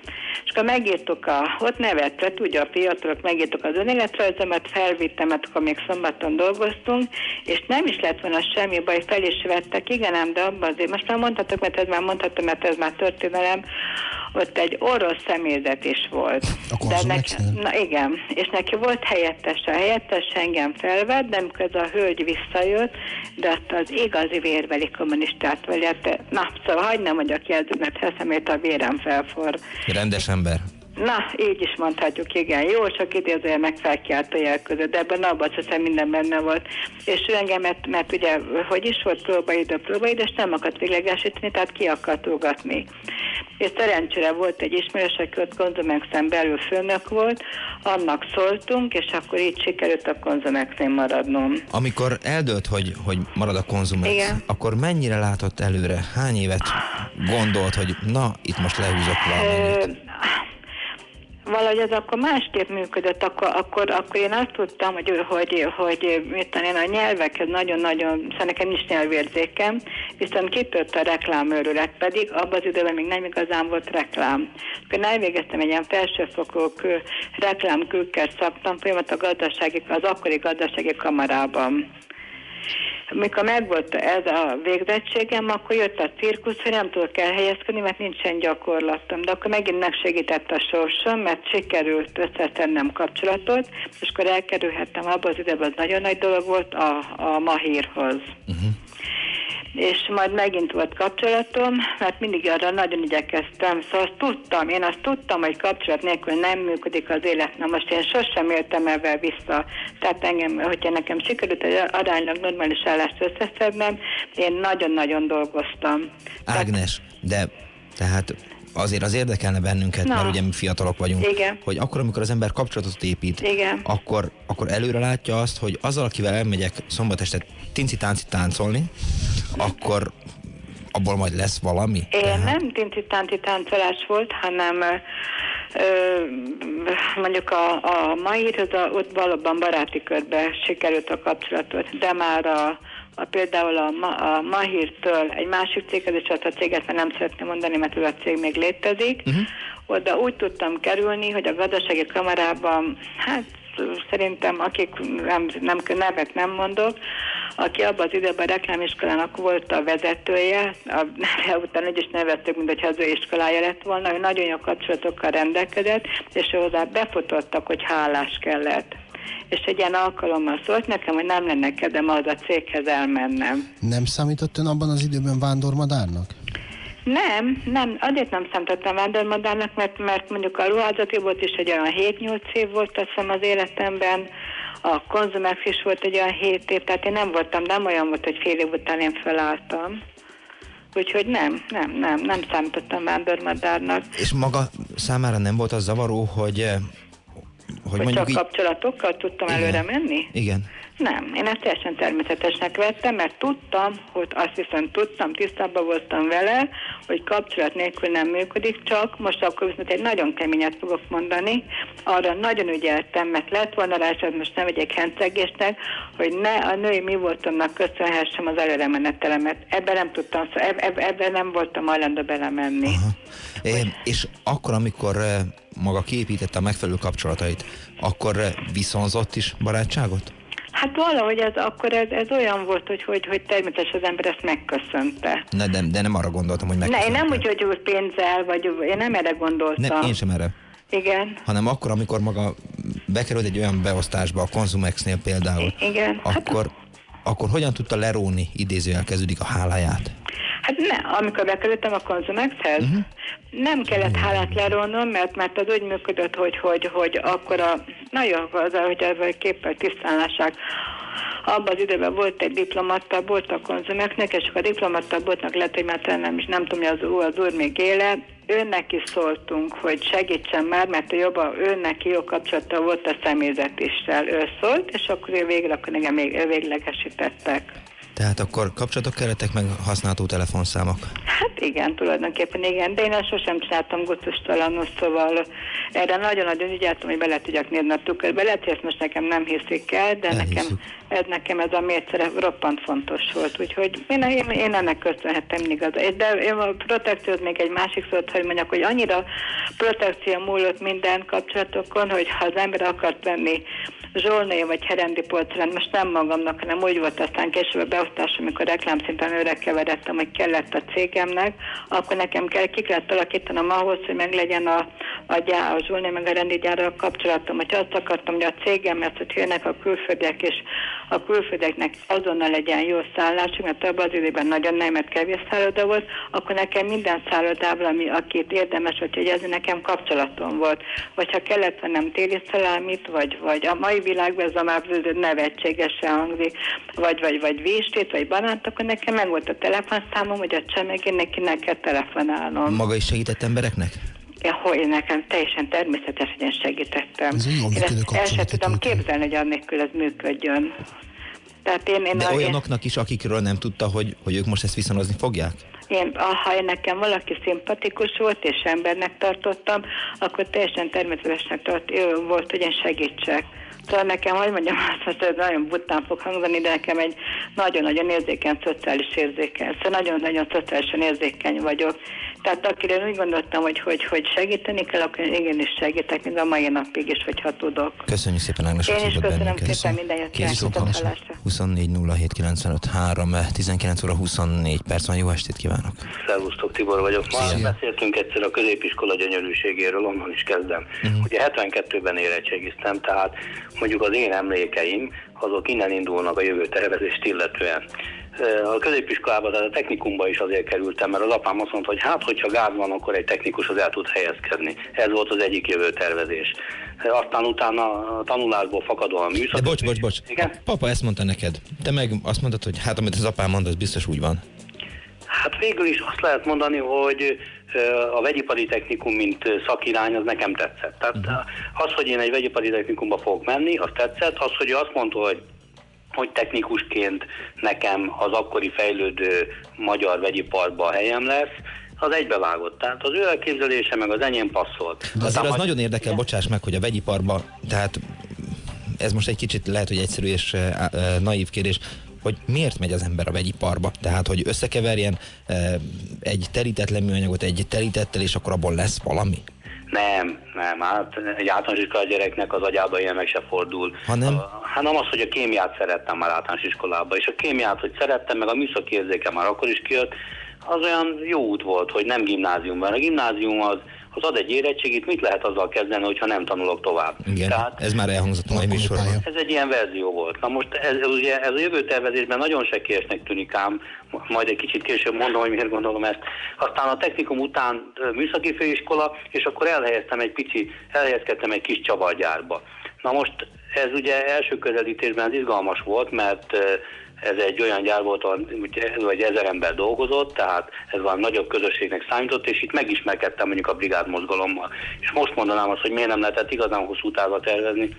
És akkor megírtuk a, ott nevetve, tudja a fiatalok, megírtuk az önéletrajzomat, felvittem, mert akkor még szombaton dolgoztunk, és nem is lett volna semmi baj, fel is vettek, igen ám, de abban azért, most már mondhatok, mert ez már mondhatom, mert ez már történelem, ott egy orosz személyzet is volt. A de neki, na igen, és neki volt helyettes, a helyettes engem felvett, de amikor ez a hölgy visszajött, de azt az igazi vérbeli kommunistát velte, na, szóval hagyd nem mondjak jelzőt, mert eszemét a vérem felfor. Rendes ember. Na, így is mondhatjuk, igen. Jó, csak idézője meg felkiált a jel között, de ebben abban hiszem minden benne volt. És ő engem, mert, mert ugye, hogy is volt próbaidő, próbaidő, és nem akart véglegesíteni, tehát ki akart ugatni. És szerencsére volt egy ismerős, aki ott konzumexen belül főnök volt, annak szóltunk, és akkor így sikerült a konzumexen maradnom. Amikor eldőlt, hogy, hogy marad a konzumex, Igen. akkor mennyire látott előre? Hány évet gondolt, hogy na, itt most lehúzok valamit? Valahogy ez akkor másképp működött, akkor, akkor, akkor én azt tudtam, hogy, hogy, hogy mit tudom én, a nyelvekhez nagyon-nagyon, szóval nekem nincs nyelvérzékem, viszont kitört a reklámőrület, pedig abban az időben még nem igazán volt reklám. Akkor elvégeztem egy ilyen felsőfokú kő, reklám külker szaktanfolyamat a gazdasági, az akkori gazdasági kamarában. Mikor megvolt ez a végzettségem, akkor jött a cirkusz, hogy nem tudok elhelyezkedni, mert nincsen gyakorlatom. De akkor megint megsegített a sorsom, mert sikerült összetennem kapcsolatot, és akkor elkerülhettem abba az időben, az nagyon nagy dolog volt a, a Mahírhoz. Uh-huh. És majd megint volt kapcsolatom, mert mindig arra nagyon igyekeztem, szóval azt tudtam, én azt tudtam, hogy kapcsolat nélkül nem működik az élet. Na most én sosem éltem ebben vissza. Tehát engem, hogyha nekem sikerült egy aránylag normális állást összeszednem, én nagyon-nagyon dolgoztam. Ágnes, de tehát azért az érdekelne bennünket, Na. mert ugye mi fiatalok vagyunk, Igen. hogy akkor, amikor az ember kapcsolatot épít, Igen. akkor, akkor előre látja azt, hogy azzal, akivel elmegyek szombat este tinci-tánci táncolni, akkor abból majd lesz valami. Én nem tinti-tánti táncolás volt, hanem ö, mondjuk a, a Mahirhoz, a, ott valóban baráti körbe sikerült a kapcsolatot, de már a, a például a, Ma, a Mahirtől egy másik céghez, és ott a céget már nem szeretném mondani, mert ez a cég még létezik, uh-huh. oda úgy tudtam kerülni, hogy a gazdasági kamarában, hát szerintem akik nem, nem, nevet nem mondok, aki abban az időben a reklámiskolának volt a vezetője, a neve után úgy is neveztük, mint hogyha az ő iskolája lett volna, ő nagyon jó kapcsolatokkal rendelkezett, és hozzá befutottak, hogy hálás kellett. És egy ilyen alkalommal szólt nekem, hogy nem lenne kedvem az a céghez elmennem. Nem számított ön abban az időben vándormadárnak? Nem, nem, azért nem számítottam vándormadárnak, mert, mert mondjuk a ruházati volt is egy olyan 7-8 év volt, azt hiszem az életemben, a konzumex is volt egy olyan 7 év, tehát én nem voltam, nem olyan volt, hogy fél év után én felálltam. Úgyhogy nem, nem, nem, nem számítottam vándormadárnak. És maga számára nem volt az zavaró, hogy, eh, hogy Hogy mondjuk csak így... kapcsolatokkal tudtam Igen. előre menni? Igen. Nem, én ezt teljesen természetesnek vettem, mert tudtam, hogy azt viszont tudtam, tisztában voltam vele, hogy kapcsolat nélkül nem működik, csak most akkor viszont egy nagyon keményet fogok mondani, arra nagyon ügyeltem, mert lett volna rá, ezt most nem egyik hencegésnek, hogy ne a női mi voltomnak köszönhessem az előre menetelemet. Ebben nem tudtam, eb, eb, ebben nem voltam hajlandó belemenni. É, és akkor, amikor eh, maga kiépítette a megfelelő kapcsolatait, akkor eh, viszonzott is barátságot? Hát valahogy ez akkor ez, ez olyan volt, hogy, hogy, hogy természetesen az ember ezt megköszönte. Ne, de, de nem arra gondoltam, hogy meg. Ne, én nem úgy, hogy úgy pénzzel, vagy én nem erre gondoltam. Ne, én sem erre. Igen. Hanem akkor, amikor maga bekerült egy olyan beosztásba, a Konzumexnél például, Igen. akkor, akkor hogyan tudta leróni, idézőjel kezdődik a háláját? Hát ne, amikor bekerültem a Konzumexhez, uh-huh. nem kellett hálát lerónom, mert, mert az úgy működött, hogy, hogy, hogy akkor a, na jó, az, hogy ez képpel tisztánlásság, abban az időben volt egy diplomata, volt a konzumeknek, és a diplomata voltnak lehet, hogy már nem is nem tudom, hogy az úr, az úr még éle, őnek is szóltunk, hogy segítsen már, mert a jobb, ő neki jó kapcsolata volt a személyzetissel. Ő szólt, és akkor ő végre, akkor engem még véglegesítettek. Tehát akkor kapcsolatok keretek meg használható telefonszámok? Hát igen, tulajdonképpen igen, de én ezt sosem csináltam gusztustalanul, szóval erre nagyon-nagyon ügyeltem, hogy bele tudjak nézni a tükörbe. Lehet, hogy ezt most nekem nem hiszik el, de nekem ez, nekem ez a mércere roppant fontos volt, úgyhogy én, én, én ennek köszönhetem igaz. De én a protekciót még egy másik szót, hogy mondjak, hogy annyira protekció múlott minden kapcsolatokon, hogy ha az ember akart venni zsolnai vagy herendi polcrán, most nem magamnak, hanem úgy volt aztán később a beosztás, amikor reklámszinten őre keveredtem, hogy kellett a cégemnek, akkor nekem kell, ki kellett alakítanom ahhoz, hogy meg legyen a, a, gyá, a zsolnai meg a rendi gyárral kapcsolatom. Hogyha azt akartam, hogy a cégem, mert hogy jönnek a külföldiek, és a külföldieknek azonnal legyen jó szállás, mert abban az időben nagyon nemet kevés szálloda volt, akkor nekem minden szállodával, ami akit érdemes, hogy ez nekem kapcsolatom volt. Vagy ha kellett vennem téli szalámit, vagy, vagy a mai világban ez a már nevetségesen hangzik, vagy, vagy, vagy véstét, vagy banánt, akkor nekem meg volt a telefonszámom, hogy a csemegén neki ne kell telefonálnom. Maga is segített embereknek? Ja, hogy nekem teljesen természetes, hogy én segítettem. Ez én ezt el sem tudom képzelni, hogy annélkül ez működjön. Tehát én, én De a, olyanoknak is, akikről nem tudta, hogy, hogy ők most ezt viszonozni fogják? Én, ha én nekem valaki szimpatikus volt, és embernek tartottam, akkor teljesen természetesnek tart, volt, hogy én segítsek. Szóval nekem, hogy mondjam, azt hogy nagyon bután fog hangzani, de nekem egy nagyon-nagyon érzékeny szociális érzékeny. Szóval nagyon-nagyon szociálisan érzékeny vagyok. Tehát akire úgy gondoltam, hogy, hogy, hogy segíteni kell, akkor igenis segítek, mint a mai napig is, hogyha tudok. Köszönjük szépen, Ágnes, Én is köszönöm szépen, minden jót kívánok. 24 07 95 3, 19 óra 24 perc van, jó estét kívánok. Szervusztok, Tibor vagyok. Ma beszéltünk egyszer a középiskola gyönyörűségéről, onnan is kezdem. Uh-huh. Ugye 72-ben érettségiztem, tehát mondjuk az én emlékeim, azok innen indulnak a jövő tervezést illetően a középiskolában, tehát a technikumba is azért kerültem, mert az apám azt mondta, hogy hát, hogyha gáz van, akkor egy technikus az el tud helyezkedni. Ez volt az egyik jövő tervezés. Aztán utána a tanulásból fakadóan műszak. De bocs, bocs, bocs. Igen? Papa ezt mondta neked. Te meg azt mondtad, hogy hát amit az apám mond, az biztos úgy van. Hát végül is azt lehet mondani, hogy a vegyipari technikum, mint szakirány, az nekem tetszett. Tehát uh-huh. az, hogy én egy vegyipari technikumba fogok menni, az tetszett. Az, hogy azt mondta, hogy hogy technikusként nekem az akkori fejlődő magyar vegyiparban helyem lesz, az egybevágott. Tehát az ő elképzelése meg az enyém passzolt. De azért az nagyon érdekel, igen. bocsáss meg, hogy a vegyiparban, tehát ez most egy kicsit lehet, hogy egyszerű és uh, uh, naív kérdés, hogy miért megy az ember a vegyiparba? Tehát, hogy összekeverjen uh, egy terítetlen műanyagot egy terítettel, és akkor abból lesz valami? Nem, nem, hát egy általános iskola gyereknek az agyába ilyen meg se fordul. Hanem? Hanem az, hogy a kémiát szerettem már általános iskolában, és a kémiát, hogy szerettem, meg a műszaki érzéke már akkor is kijött, az olyan jó út volt, hogy nem gimnáziumban. A gimnázium az, az ad egy érettségit, mit lehet azzal kezdeni, hogyha nem tanulok tovább. Igen, Tehát, ez már elhangzott a mai műsorban. Ez egy ilyen verzió volt. Na most ez, ez, ugye, ez a jövő tervezésben nagyon sekélyesnek tűnik ám, majd egy kicsit később mondom, hogy miért gondolom ezt. Aztán a technikum után műszaki főiskola, és akkor elhelyeztem egy pici, elhelyezkedtem egy kis csavargyárba. Na most ez ugye első közelítésben az izgalmas volt, mert ez egy olyan gyár volt, ahol vagy ezer ember dolgozott, tehát ez valami nagyobb közösségnek számított, és itt megismerkedtem mondjuk a brigád mozgalommal. És most mondanám azt, hogy miért nem lehetett igazán hosszú távra tervezni,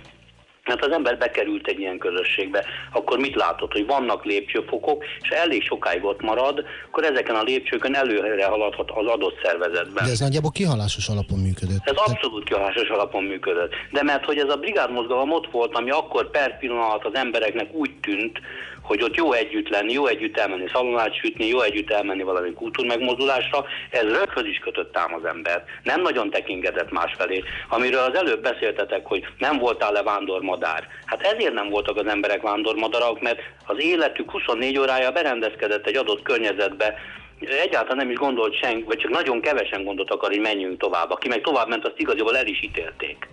mert az ember bekerült egy ilyen közösségbe, akkor mit látod, hogy vannak lépcsőfokok, és elég sokáig ott marad, akkor ezeken a lépcsőkön előre haladhat az adott szervezetben. De ez nagyjából kihalásos alapon működött. Ez abszolút kihalásos alapon működött. De mert hogy ez a brigádmozgalom ott volt, ami akkor per pillanat az embereknek úgy tűnt, hogy ott jó együtt lenni, jó együtt elmenni szalonát sütni, jó együtt elmenni valami kultúrmegmozdulásra, ez röghöz is kötött ám az ember. Nem nagyon tekingedett másfelé. Amiről az előbb beszéltetek, hogy nem voltál-e vándormadár. Hát ezért nem voltak az emberek vándormadarak, mert az életük 24 órája berendezkedett egy adott környezetbe, egyáltalán nem is gondolt senki, vagy csak nagyon kevesen gondoltak arra, hogy menjünk tovább. Aki meg tovább ment, azt igazából el is ítélték.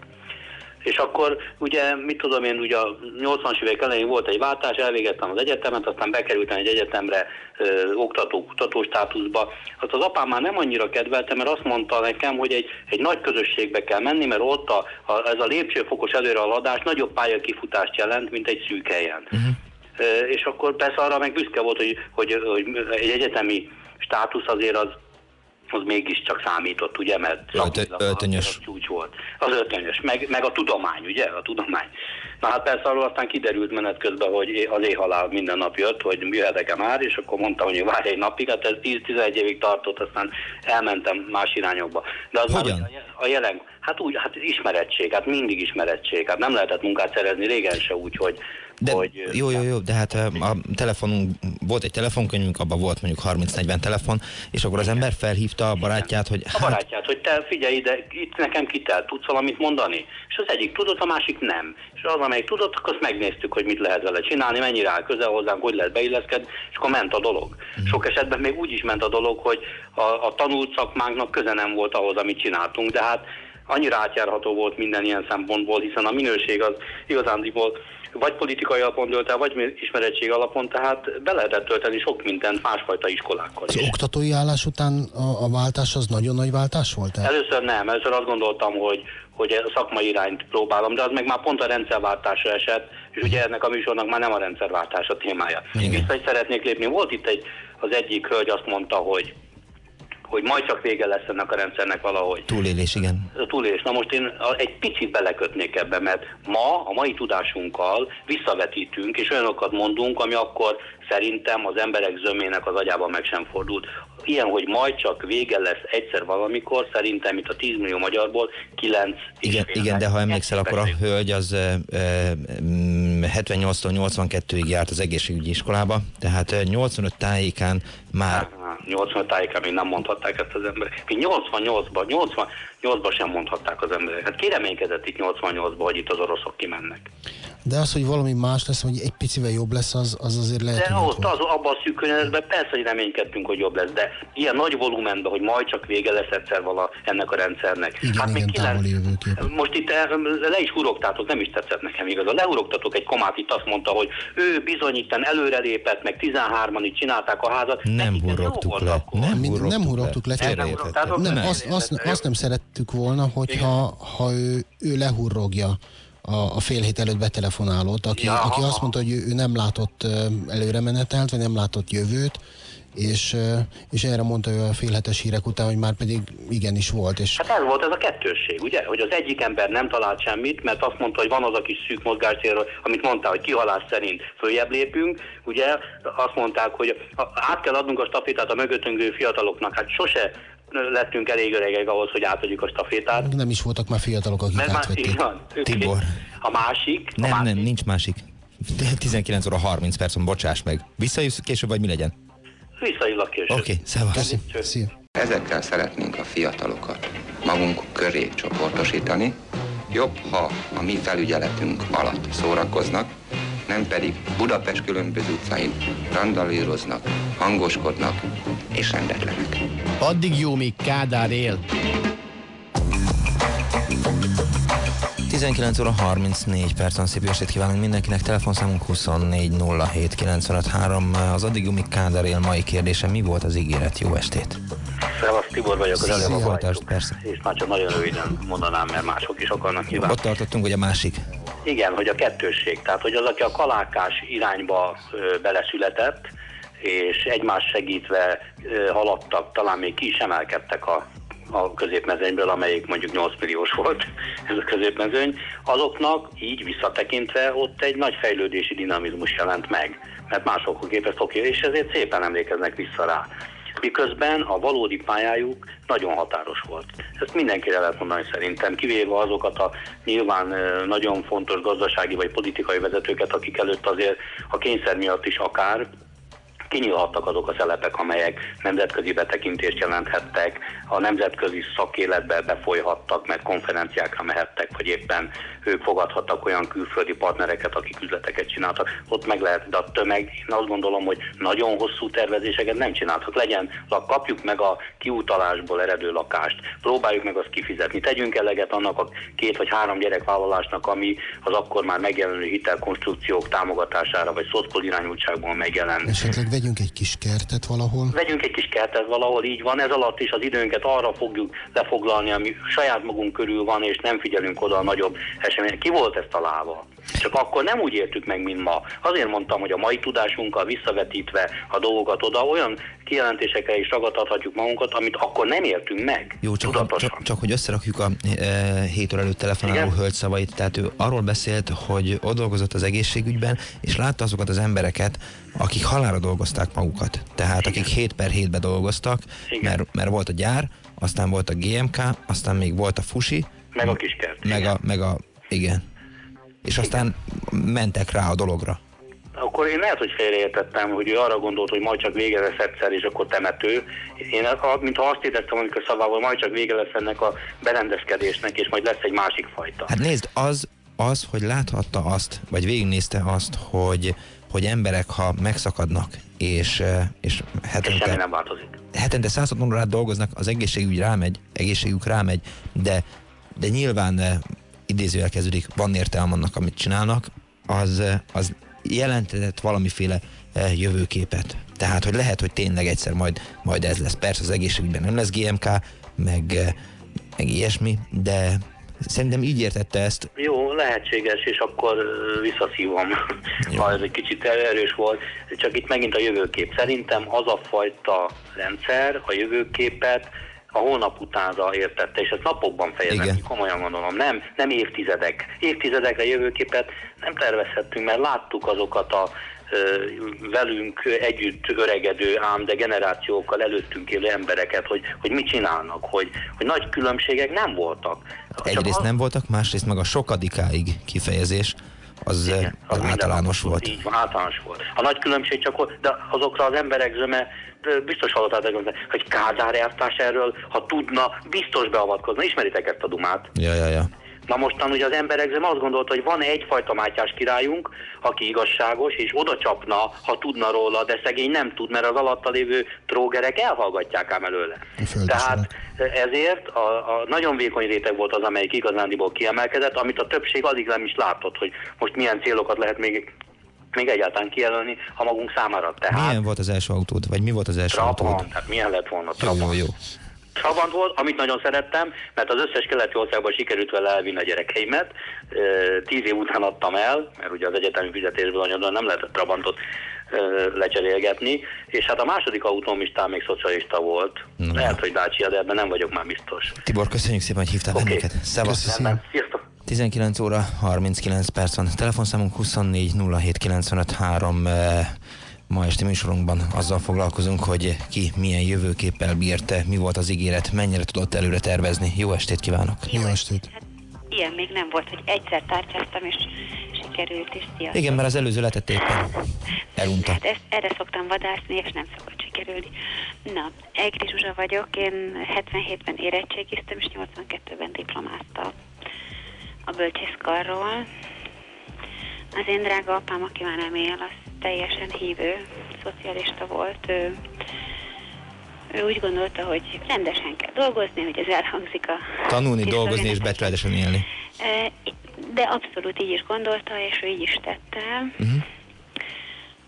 És akkor ugye, mit tudom én, ugye a 80-as évek elején volt egy váltás, elvégeztem az egyetemet, aztán bekerültem egy egyetemre ö, oktató, kutató státuszba. Azt az apám már nem annyira kedvelte, mert azt mondta nekem, hogy egy, egy nagy közösségbe kell menni, mert ott a, a, ez a lépcsőfokos előrehaladás nagyobb pályakifutást jelent, mint egy szűk helyen. Uh-huh. És akkor persze arra meg büszke volt, hogy, hogy, hogy egy egyetemi státusz azért az az mégiscsak számított, ugye, mert Ölt, öltönyös. csúcs volt. Az öltönyös, meg, meg a tudomány, ugye, a tudomány. Na hát persze arról aztán kiderült menet közben, hogy az éjhalál minden nap jött, hogy jöhetek-e már, és akkor mondtam, hogy várj egy napig, hát ez 10-11 évig tartott, aztán elmentem más irányokba. De az Hogyan? Már a jelen, hát úgy, hát ismerettség, hát mindig ismerettség, hát nem lehetett munkát szerezni régen se úgy, hogy De hogy, jó, jó, jó, de hát a telefonunk, volt egy telefonkönyvünk, abban volt mondjuk 30-40 telefon, és akkor az ember felhívta a barátját, hogy A barátját, hogy te figyelj ide, itt nekem kitelt, tudsz valamit mondani? És az egyik tudott, a másik nem. És az, amelyik tudott, akkor azt megnéztük, hogy mit lehet vele csinálni, mennyire áll közel hozzánk, hogy lehet beilleszkedni, és akkor ment a dolog. Sok esetben még úgy is ment a dolog, hogy a, a tanult szakmánknak köze nem volt ahhoz, amit csináltunk, de hát annyira átjárható volt minden ilyen szempontból, hiszen a minőség az igazándiból vagy politikai alapon dölt el, vagy ismerettség alapon, tehát be lehetett tölteni sok mindent másfajta iskolákkal Az is. oktatói állás után a, a váltás az nagyon nagy váltás volt? -e? Először nem, először azt gondoltam, hogy, hogy a szakmai irányt próbálom, de az meg már pont a rendszerváltásra esett, és ugye ennek a műsornak már nem a rendszerváltás a témája. Én vissza is szeretnék lépni. Volt itt egy, az egyik hölgy azt mondta, hogy hogy majd csak vége lesz ennek a rendszernek valahogy. túlélés, igen. Túlélés. Na most én egy picit belekötnék ebbe, mert ma a mai tudásunkkal visszavetítünk, és olyanokat mondunk, ami akkor szerintem az emberek zömének az agyában meg sem fordult. Ilyen, hogy majd csak vége lesz egyszer valamikor, szerintem itt a 10 millió magyarból 9 Igen, igen, de ha emlékszel, akkor a hölgy az ö, mm, 78-tól 82-ig járt az egészségügyi iskolába, tehát ö, 85 tájékán már 80 tájékán még nem mondhatták ezt az emberek. Mi 88-ban, 88-ban sem mondhatták az emberek. Hát ki reménykedett itt 88-ban, hogy itt az oroszok kimennek? De az, hogy valami más lesz, hogy egy picivel jobb lesz, az, az azért lehet, De ott az, abban a szűk környezetben persze, hogy reménykedtünk, hogy jobb lesz, de ilyen nagy volumenben, hogy majd csak vége lesz egyszer vala ennek a rendszernek. igen, hát még igen, kilenc, jövőkép. most itt eh, le is hurogtátok, nem is tetszett nekem igaz. Lehurogtatok egy komát, itt azt mondta, hogy ő bizony itten előrelépett, meg 13-an itt csinálták a házat. nem hurrogtuk le. Nem Mi hurrogtuk nem hurogtuk le, csak Félreértetted. nem, Nem. azt, azt, azt nem szerettük volna, hogyha ha ő, ő lehurrogja a, a fél hét előtt betelefonálót, aki, Ja, aki azt mondta, hogy ő, ő nem látott ö, előremenetelt, vagy nem látott jövőt, és, és erre mondta ő a félhetes hírek után, hogy már pedig igenis volt, és Hát ez volt ez a kettősség, ugye? Hogy az egyik ember nem talált semmit, mert azt mondta, hogy van az a kis szűk mozgástérről, amit mondtál, hogy kihalás szerint följebb lépünk, ugye? Azt mondták, hogy át kell adnunk a stafétát a mögöttünk fiataloknak. Hát sose lettünk elég öregek ahhoz, hogy átadjuk a stafétát. nem is voltak már fiatalok, akik Mert már átvették. így van. Tibor. A másik, a Nem, másik nem, nincs másik. 19 óra 30 percon, bocsáss meg. Visszajössz később, vagy mi legyen? Visszaillak később. Oké, okay, szevasz. Szia. Ezekkel szeretnénk a fiatalokat magunk köré csoportosítani. Jobb, ha a mi felügyeletünk alatt szórakoznak, nem pedig Budapest különböző utcáin randalíroznak, hangoskodnak és rendetlenek. Addig jó, míg Kádár él. 19 óra 34 percen szép estét kívánunk mindenkinek. Telefonszámunk 24 07 953. Az addig Umi Kádár él mai kérdése. Mi volt az ígéret? Jó estét. Szevasz, Tibor vagyok, az előbb a persze. és már csak nagyon röviden mondanám, mert mások is akarnak nyilván. Ott tartottunk, hogy a másik. Igen, hogy a kettősség, tehát hogy az, aki a kalákás irányba ö, beleszületett, és egymás segítve ö, haladtak, talán még ki is emelkedtek a a középmezőnyből, amelyik mondjuk 8 milliós volt ez a középmezőny, azoknak így visszatekintve ott egy nagy fejlődési dinamizmus jelent meg, mert másokhoz képest oké, és ezért szépen emlékeznek vissza rá miközben a valódi pályájuk nagyon határos volt. Ezt mindenkire lehet mondani szerintem, kivéve azokat a nyilván nagyon fontos gazdasági vagy politikai vezetőket, akik előtt azért a kényszer miatt is akár kinyílhattak azok a szelepek, amelyek nemzetközi betekintést jelenthettek, a nemzetközi szakéletbe befolyhattak, mert konferenciákra mehettek, vagy éppen ők fogadhattak olyan külföldi partnereket, akik üzleteket csináltak. Ott meg lehet, de a tömeg, én azt gondolom, hogy nagyon hosszú tervezéseket nem csináltak. Legyen, kapjuk meg a kiutalásból eredő lakást, próbáljuk meg azt kifizetni, tegyünk eleget annak a két vagy három gyerekvállalásnak, ami az akkor már megjelenő hitelkonstrukciók támogatására, vagy szocpol irányultságból megjelent. Esetleg vegyünk egy kis kertet valahol? Vegyünk egy kis kertet valahol, így van. Ez alatt is az időnket arra fogjuk lefoglalni, ami saját magunk körül van, és nem figyelünk oda a nagyobb események. Ki volt ezt a láva? Csak akkor nem úgy értük meg, mint ma. Azért mondtam, hogy a mai tudásunkkal visszavetítve a dolgokat oda, olyan kijelentésekkel is ragadhatjuk magunkat, amit akkor nem értünk meg. Jó, csak, csak, csak hogy összerakjuk a e, 7 óra előtt telefonáló hölgy szavait, tehát ő arról beszélt, hogy ott dolgozott az egészségügyben, és látta azokat az embereket, akik halára dolgozták magukat. Tehát Igen. akik 7 per 7-be dolgoztak, mert, mert volt a gyár, aztán volt a GMK, aztán még volt a Fusi. Meg a kiskert. Meg a, meg a, igen. És aztán igen. mentek rá a dologra. Akkor én lehet, hogy félreértettem, hogy ő arra gondolt, hogy majd csak vége lesz egyszer, és akkor temető. Én mintha azt értettem, hogy a szavával majd csak vége lesz ennek a berendezkedésnek, és majd lesz egy másik fajta. Hát nézd, az, az, hogy láthatta azt, vagy végignézte azt, hogy hogy emberek, ha megszakadnak, és, eh, és hetente, és nem változik. hetente 160 órát dolgoznak, az egészségügy rámegy, egészségük rámegy, de, de nyilván eh, idézőjel kezdődik, van értelme annak, amit csinálnak, az, eh, az jelentetett valamiféle jövőképet. Tehát, hogy lehet, hogy tényleg egyszer majd, majd ez lesz. Persze az egészségügyben nem lesz GMK, meg, meg ilyesmi, de, Szerintem így értette ezt. Jó, lehetséges, és akkor visszaszívom, ha ez egy kicsit erős volt. Csak itt megint a jövőkép. Szerintem az a fajta rendszer, a jövőképet a hónap utánra értette, és ezt napokban fejezem ki, komolyan gondolom, nem, nem évtizedek. Évtizedekre jövőképet nem tervezhettünk, mert láttuk azokat a velünk együtt öregedő, ám de generációkkal előttünk élő embereket, hogy, hogy mit csinálnak, hogy, hogy nagy különbségek nem voltak. Egyrészt az... nem voltak, másrészt meg a sokadikáig kifejezés, az, Igen, az, az általános volt. Így van, általános volt. A nagy különbség csak, de azokra az emberek zöme biztos hallottátok, hogy Kádár elvtárs erről, ha tudna, biztos beavatkozna. Ismeritek ezt a dumát? Ja, ja, ja. Na mostan ugye az emberek nem azt gondolta, hogy van egyfajta Mátyás királyunk, aki igazságos, és oda csapna, ha tudna róla, de szegény nem tud, mert az alatta lévő trógerek elhallgatják ám előle. Tehát ezért a, a nagyon vékony réteg volt az, amelyik igazándiból kiemelkedett, amit a többség alig nem is látott, hogy most milyen célokat lehet még még egyáltalán kijelölni a magunk számára. Tehát, milyen volt az első autód, vagy mi volt az első Trabant, autód? tehát milyen lett volna Trabant. Jó, jó, jó. Trabant volt, amit nagyon szerettem, mert az összes keleti országban sikerült vele elvinni a gyerekeimet. Tíz év után adtam el, mert ugye az egyetemi fizetésből anyagban nem lehetett Trabantot lecserélgetni, és hát a második autóm is talán még szocialista volt. Na. Lehet, hogy Dacia, de ebben nem vagyok már biztos. Tibor, köszönjük szépen, hogy hívtál okay. bennünket. Szevasz. 19 óra 39 perc van. Telefonszámunk 24 07 95 3 Ma este műsorunkban azzal foglalkozunk, hogy ki milyen jövőképpel bírte, mi volt az ígéret, mennyire tudott előre tervezni. Jó estét kívánok! Jó estét! Hát, ilyen még nem volt, hogy egyszer tárcsáztam, és sikerült, és sziasztok. Igen, mert az előző letet éppen elunta. Hát ezt, erre szoktam vadászni, és nem szokott sikerülni. Na, Egri Zsuzsa vagyok, én 77-ben érettségiztem, és 82-ben diplomáztam a bölcsészkarról. Az én drága apám, aki már nem él, az teljesen hívő, szocialista volt. Ő, ő úgy gondolta, hogy rendesen kell dolgozni, hogy ez elhangzik a... Tanulni, dolgozni és becsületesen élni. De abszolút így is gondolta, és ő így is tette. Uh-huh.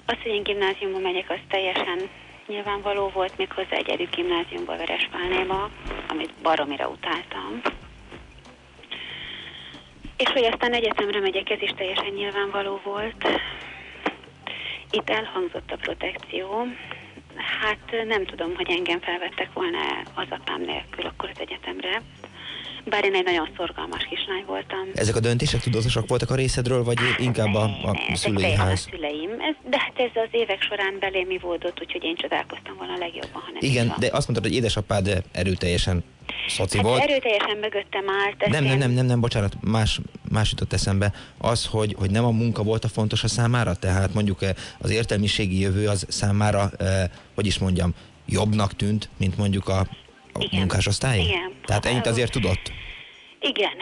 Az, hogy én gimnáziumba megyek, az teljesen nyilvánvaló volt, méghozzá egy egyik gimnáziumba Veresfálnéba, amit baromira utáltam. És hogy aztán egyetemre megyek, ez is teljesen nyilvánvaló volt. Itt elhangzott a protekció. Hát nem tudom, hogy engem felvettek volna az apám nélkül akkor az egyetemre. Bár én egy nagyon szorgalmas kislány voltam. Ezek a döntések tudatosak voltak a részedről, vagy inkább a, a Ezek szülői teljesen a ház? szüleim. Ez, de hát ez az évek során belém ivódott, úgyhogy én csodálkoztam volna a legjobban, ha nem Igen, de azt mondtad, hogy édesapád erőteljesen szoci Hát volt. erőteljesen mögöttem állt. Nem, nem, nem, nem, nem, bocsánat, más, más jutott eszembe. Az, hogy, hogy nem a munka volt a fontos a számára, tehát mondjuk eh, az értelmiségi jövő az számára, eh, hogy is mondjam, jobbnak tűnt, mint mondjuk a, a munkásosztály? Igen. Tehát ennyit azért tudott? Igen,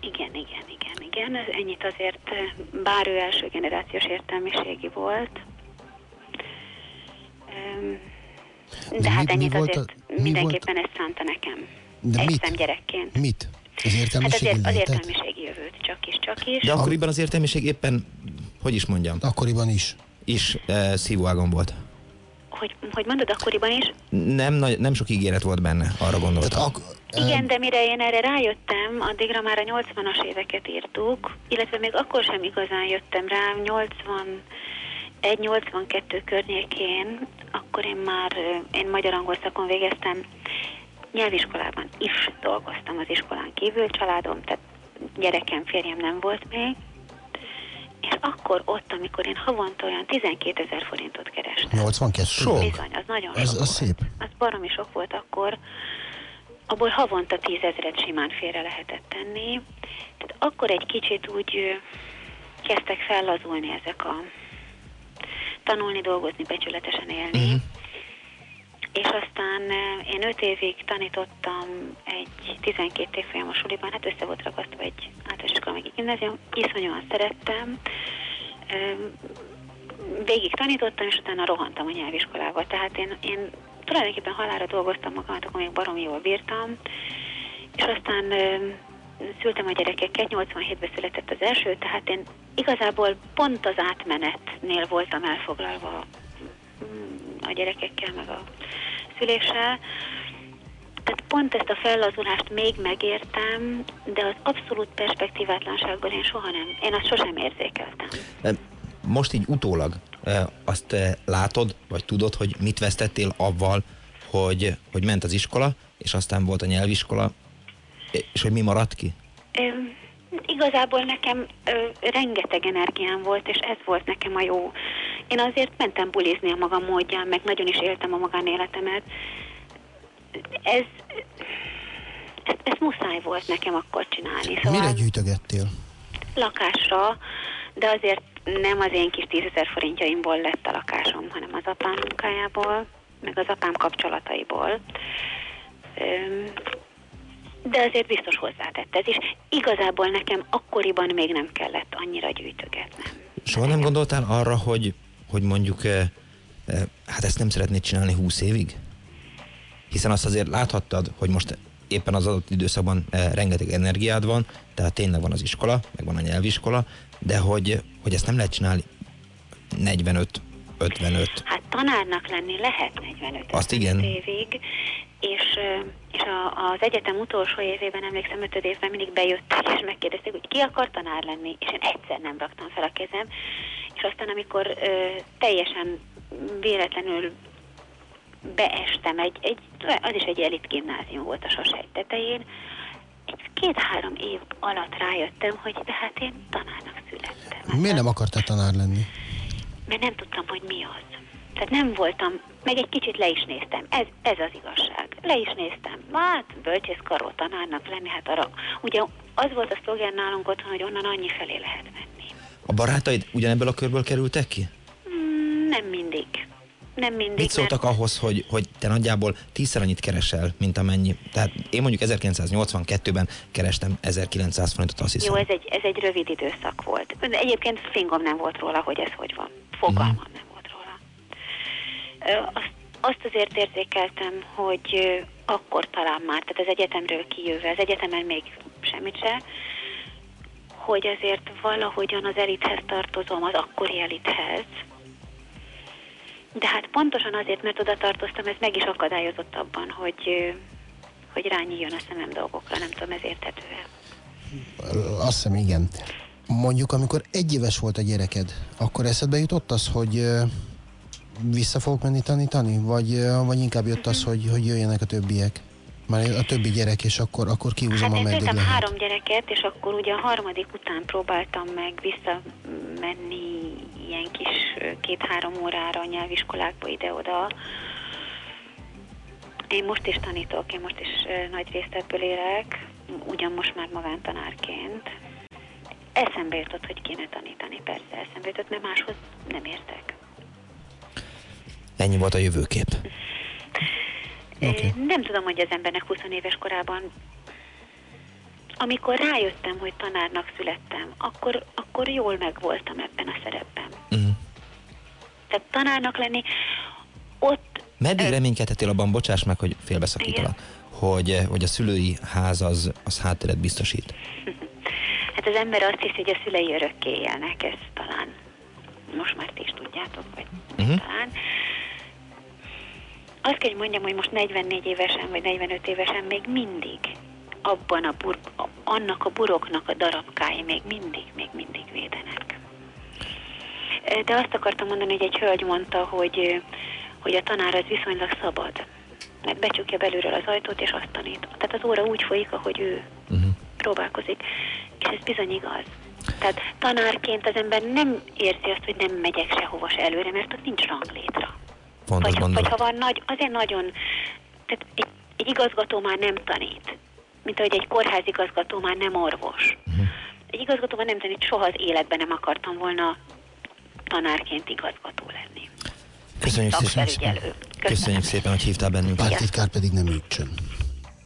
igen, igen, igen, igen. Ennyit azért, eh, bár ő első generációs értelmiségi volt. De, De hát mi- mi ennyit volt azért a- mi mindenképpen ezt szánta nekem. De Egy mit? gyerekként. Mit? Az Hát értelmiségi azért az értelmiségi jövőt csak is, csak is. De akkoriban az értelmiség éppen, hogy is mondjam? Akkoriban is. Is eh, szívóágon volt. Hogy, hogy mondod, akkoriban is? Nem, nagy, nem sok ígéret volt benne, arra gondoltam. ak- Igen, de mire én erre rájöttem, addigra már a 80-as éveket írtuk, illetve még akkor sem igazán jöttem rá, 81-82 környékén, akkor én már, én magyar angol szakon végeztem, nyelviskolában is dolgoztam az iskolán kívül, családom, tehát gyerekem, férjem nem volt még, és akkor ott, amikor én havonta olyan 12 ezer forintot kerestem. 82? Bizony, az nagyon Ez, sok az szép. az baromi sok volt akkor, abból havonta tízezret simán félre lehetett tenni. Tehát akkor egy kicsit úgy kezdtek fellazulni ezek a tanulni, dolgozni, becsületesen élni. Mhm. És aztán ö, én öt évig tanítottam egy 12 évfolyamos suliban, hát össze volt ragasztva egy általános iskola, meg egy gimnázium, iszonyúan szerettem. Végig tanítottam, és utána rohantam a nyelviskolába. Tehát én, én tulajdonképpen halára dolgoztam magamat, akkor még baromi jól bírtam, és aztán szültem a gyerekeket, 87-ben született az első, tehát én igazából pont az átmenetnél voltam elfoglalva a gyerekekkel, meg a szüléssel. Tehát pont ezt a fellazulást még megértem, de az abszolút perspektívátlanságból én soha nem, én azt sosem érzékeltem. Most így utólag azt látod, vagy tudod, hogy mit vesztettél avval, hogy, hogy ment az iskola, és aztán volt a nyelviskola, és hogy mi maradt ki? Ö, igazából nekem ö, rengeteg energiám volt, és ez volt nekem a jó. Én azért mentem bulizni a magam módján, meg nagyon is éltem a magánéletemet. Ez, ezt, ezt muszáj volt nekem akkor csinálni. Szóval Mire gyűjtögettél? lakásra, de azért nem az én kis tízezer forintjaimból lett a lakásom, hanem az apám munkájából, meg az apám kapcsolataiból. Öm, de azért biztos hozzátett ez is. Igazából nekem akkoriban még nem kellett annyira gyűjtögetnem. Soha nem gondoltál arra, hogy, hogy mondjuk, eh, eh, hát ezt nem szeretnéd csinálni 20 évig? Hiszen azt azért láthattad, hogy most éppen az adott időszakban eh, rengeteg energiád van, tehát tényleg van az iskola, meg van a nyelviskola, de hogy, hogy ezt nem lehet csinálni 45, 55. Hát tanárnak lenni lehet 45 Azt igen. évig, és, és a, az egyetem utolsó évében, emlékszem, ötöd évben mindig bejöttek, és megkérdezték, hogy ki akar tanár lenni, és én egyszer nem raktam fel a kezem, és aztán, amikor ö, teljesen véletlenül beestem, egy, egy, az is egy elit gimnázium volt a Sasegy tetején, egy két-három év alatt rájöttem, hogy de hát én tanárnak születtem. Miért nem akartál tanár lenni? Mert nem tudtam, hogy mi az. Tehát nem voltam, meg egy kicsit le is néztem. Ez, ez az igazság. Le is néztem. Hát, bölcsészkaró tanárnak lenni, hát arra. Ugye az volt a szlogán nálunk otthon, hogy onnan annyi felé lehet menni. A barátaid ugyanebből a körből kerültek ki? Mm, nem mindig. Nem mindig, Mit szóltak mert ahhoz, hogy, hogy te nagyjából tízszer annyit keresel, mint amennyi? Tehát én mondjuk 1982-ben kerestem 1900 forintot, azt hiszem. jó, ez egy, ez egy rövid időszak volt. Egyébként fingom nem volt róla, hogy ez hogy van. Fogalmam nem volt róla. Azt, azt azért érzékeltem, hogy akkor talán már, tehát az egyetemről kijövve, az egyetemen még semmit se, hogy azért valahogyan az elithez tartozom, az akkori elithez. De hát pontosan azért, mert oda tartoztam, ez meg is akadályozott abban, hogy, hogy rányíljon a szemem dolgokra. Nem tudom, ez érthető-e. Azt hiszem, igen. Mondjuk, amikor egy éves volt a gyereked, akkor eszedbe jutott az, hogy vissza fogok menni tanítani? Vagy, vagy inkább jött az, hogy, hogy jöjjenek a többiek? Már a többi gyerek, és akkor, akkor kihúzom, Hát ameddig lehet. három gyereket, és akkor ugye a harmadik után próbáltam meg visszamenni ilyen kis két-három órára a nyelviskolákba ide-oda. Én most is tanítok, én most is nagy részt ebből élek, ugyan most már magántanárként. Eszembe jutott, hogy kéne tanítani, persze eszembe jutott, mert máshoz nem értek. Ennyi volt a jövőkép. Okay. Nem tudom, hogy az embernek 20 éves korában, amikor rájöttem, hogy tanárnak születtem, akkor, akkor jól megvoltam ebben a szerepben. Mhm. Tehát tanárnak lenni, ott Meddig reménykedhetél abban, bocsáss meg, hogy félbeszakítalak, hogy, eh, hogy a szülői ház az, az hátteret biztosít? hát az ember azt hiszi, hogy a szülei örökké élnek, ez talán most már ti is tudjátok, vagy Uh-huh. talán. Azt kell, hogy mondjam, hogy most 44 évesen, vagy 45 évesen még mindig abban a bur, annak a buroknak a darabkái még mindig, még mindig védenek. De azt akartam mondani, hogy egy hölgy mondta, hogy, hogy a tanár az viszonylag szabad. Mert becsukja belülről az ajtót, és azt tanít. Tehát az óra úgy folyik, ahogy ő uh-huh. próbálkozik. És ez bizony igaz. Tehát tanárként az ember nem érzi azt, hogy nem megyek sehova se előre, mert ott nincs ranglétra. Fontos Vagy, vagy ha van nagy, azért nagyon, tehát egy, egy igazgató már nem tanít, mint ahogy egy kórházigazgató már nem orvos. Mhm. Egy igazgató már nem tanít, soha az életben nem akartam volna tanárként igazgató lenni. Köszönjük szépen, köszönjük szépen, hogy hívtál bennünket. Pártitkár pedig nem ütsön.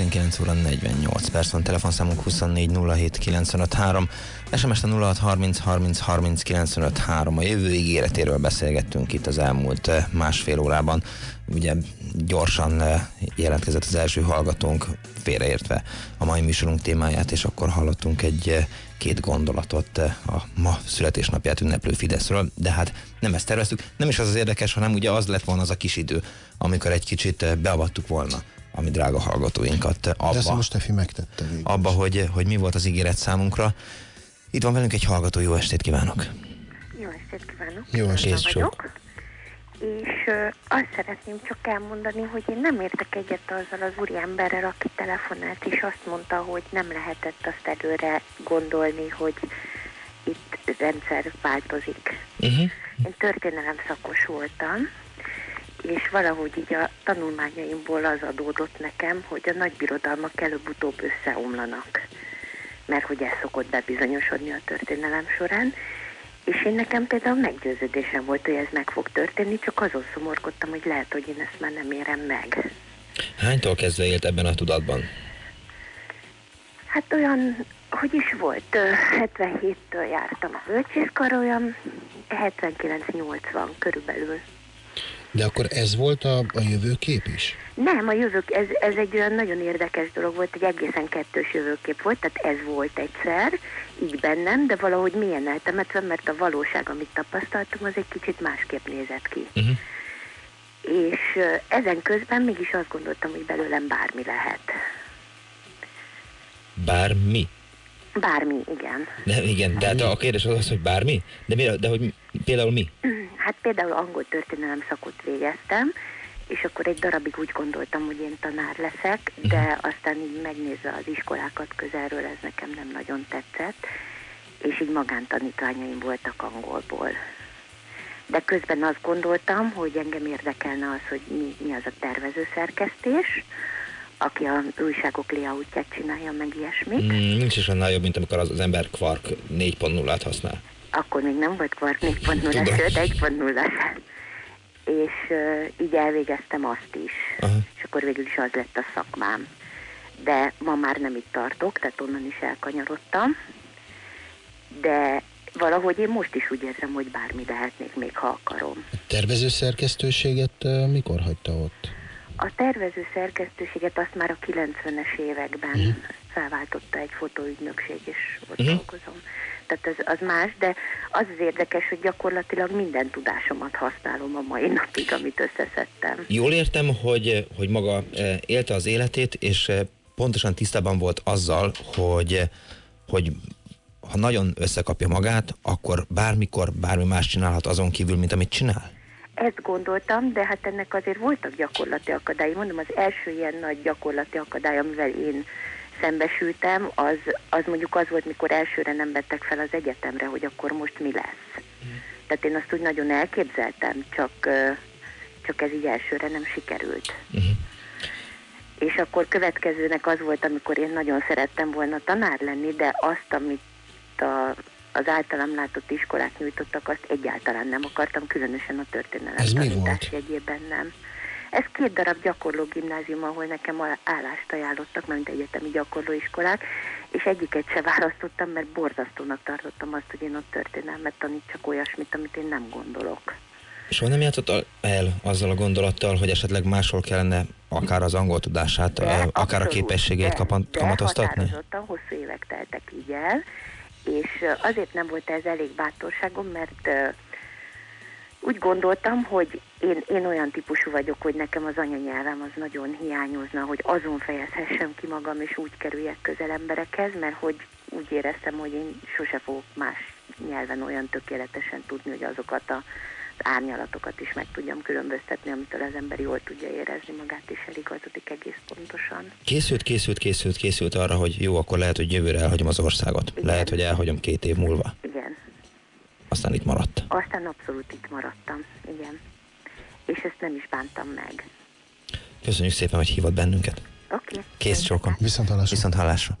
19 óra 48 perc van, telefonszámunk 24 07 953, SMS-t a 06 30 30 30 953. A jövő ígéretéről beszélgettünk itt az elmúlt eh, másfél órában. Ugye gyorsan eh, jelentkezett az első hallgatónk, félreértve a mai műsorunk témáját, és akkor hallottunk egy eh, két gondolatot a ma születésnapját ünneplő Fideszről, de hát nem ezt terveztük. Nem is az az érdekes, hanem ugye az lett volna az a kis idő, amikor egy kicsit beavattuk volna a mi drága hallgatóinkat eh, De ezt abba, most Tefi megtette végül. abba hogy, hogy mi volt az ígéret számunkra. Itt van velünk egy hallgató, jó estét kívánok! Jó estét kívánok! Jó estét, vagyok. És ö, azt szeretném csak elmondani, hogy én nem értek egyet azzal az úriemberrel, aki telefonált, és azt mondta, hogy nem lehetett azt előre gondolni, hogy itt rendszer változik. Uh-huh. Én történelem szakos voltam, és valahogy így a tanulmányaimból az adódott nekem, hogy a nagy birodalmak előbb-utóbb összeomlanak. Mert hogy ez szokott bebizonyosodni a történelem során. És én nekem például meggyőződésem volt, hogy ez meg fog történni, csak azon szomorkodtam, hogy lehet, hogy én ezt már nem érem meg. Hánytól kezdve élt ebben a tudatban? Hát olyan, hogy is volt, ö, 77-től jártam a bölcsészkar, olyan 79-80 körülbelül. De akkor ez volt a, a jövőkép is? Nem, a jövők, ez, ez egy olyan nagyon érdekes dolog volt, egy egészen kettős jövőkép volt, tehát ez volt egyszer, így bennem, de valahogy milyen eltemetve, mert a valóság, amit tapasztaltam, az egy kicsit másképp nézett ki. Uh-huh. És ezen közben mégis azt gondoltam, hogy belőlem bármi lehet. Bármi? Bármi, igen. De igen, tehát a kérdés az az, hogy bármi? De, mi, de hogy például mi? Hát például angol történelem szakot végeztem, és akkor egy darabig úgy gondoltam, hogy én tanár leszek, de aztán így megnézve az iskolákat közelről, ez nekem nem nagyon tetszett, és így magántanítványaim voltak angolból. De közben azt gondoltam, hogy engem érdekelne az, hogy mi, mi az a tervező szerkesztés, aki a újságok layoutját csinálja, meg ilyesmik. Mm, nincs is annál jobb, mint amikor az, az ember Quark 4.0-át használ. Akkor még nem volt Quark 4.0, Tudom. sőt 1.0 És uh, így elvégeztem azt is. Aha. És akkor végül is az lett a szakmám. De ma már nem itt tartok, tehát onnan is elkanyarodtam. De valahogy én most is úgy érzem, hogy bármi lehetnék még, ha akarom. Tervező szerkesztőséget ö, mikor hagyta ott? A tervező szerkesztőséget azt már a 90-es években Mhm. felváltotta egy fotóügynökség, és ott Mhm. dolgozom. Tehát az, az más, de az az érdekes, hogy gyakorlatilag minden tudásomat használom a mai napig, amit összeszedtem. Jól értem, hogy, hogy maga eh, élte az életét, és eh, pontosan tisztában volt azzal, hogy, hogy ha nagyon összekapja magát, akkor bármikor bármi más csinálhat azon kívül, mint amit csinál. Ezt gondoltam, de hát ennek azért voltak gyakorlati akadályai. Mondom, az első ilyen nagy gyakorlati akadály, amivel én szembesültem, az, az mondjuk az volt, mikor elsőre nem vettek fel az egyetemre, hogy akkor most mi lesz. Tehát én azt úgy nagyon elképzeltem, csak, csak ez így elsőre nem sikerült. És akkor következőnek az volt, amikor én nagyon szerettem volna tanár lenni, de azt, amit a, az általam látott iskolák nyújtottak, azt egyáltalán nem akartam, különösen a történelem Ez mi volt? jegyében nem. Ez két darab gyakorló gimnázium, ahol nekem a- állást ajánlottak, mint egyetemi gyakorlóiskolák, és egyiket se választottam, mert borzasztónak tartottam azt, hogy én ott történelmet tanítsak olyasmit, amit én nem gondolok. Soha nem játszott a- el azzal a gondolattal, hogy esetleg máshol kellene akár az angol tudását, De, akár a abszolút, képességeit de- kapan- de kamatoztatni? határozottan hosszú évek teltek így el, és azért nem volt ez elég bátorságom, mert úgy gondoltam, hogy én, én olyan típusú vagyok, hogy nekem az anyanyelvem az nagyon hiányozna, hogy azon fejezhessem ki magam, és úgy kerüljek közel emberekhez, mert hogy úgy éreztem, hogy én sose fogok más nyelven olyan tökéletesen tudni, hogy azokat a árnyalatokat is meg tudjam különböztetni, amitől az ember jól tudja érezni magát, és eligazodik egész pontosan. Készült, készült, készült, készült arra, hogy jó, akkor lehet, hogy jövőre elhagyom az országot. Lehet, hogy elhagyom két év múlva. Igen. Aztán itt maradt. Aztán abszolút itt maradtam, igen. És ezt nem is bántam meg. Köszönjük szépen, hogy hívott bennünket. Oké. Okay. Kész csókom. Viszont hallásra. Viszont hallásra.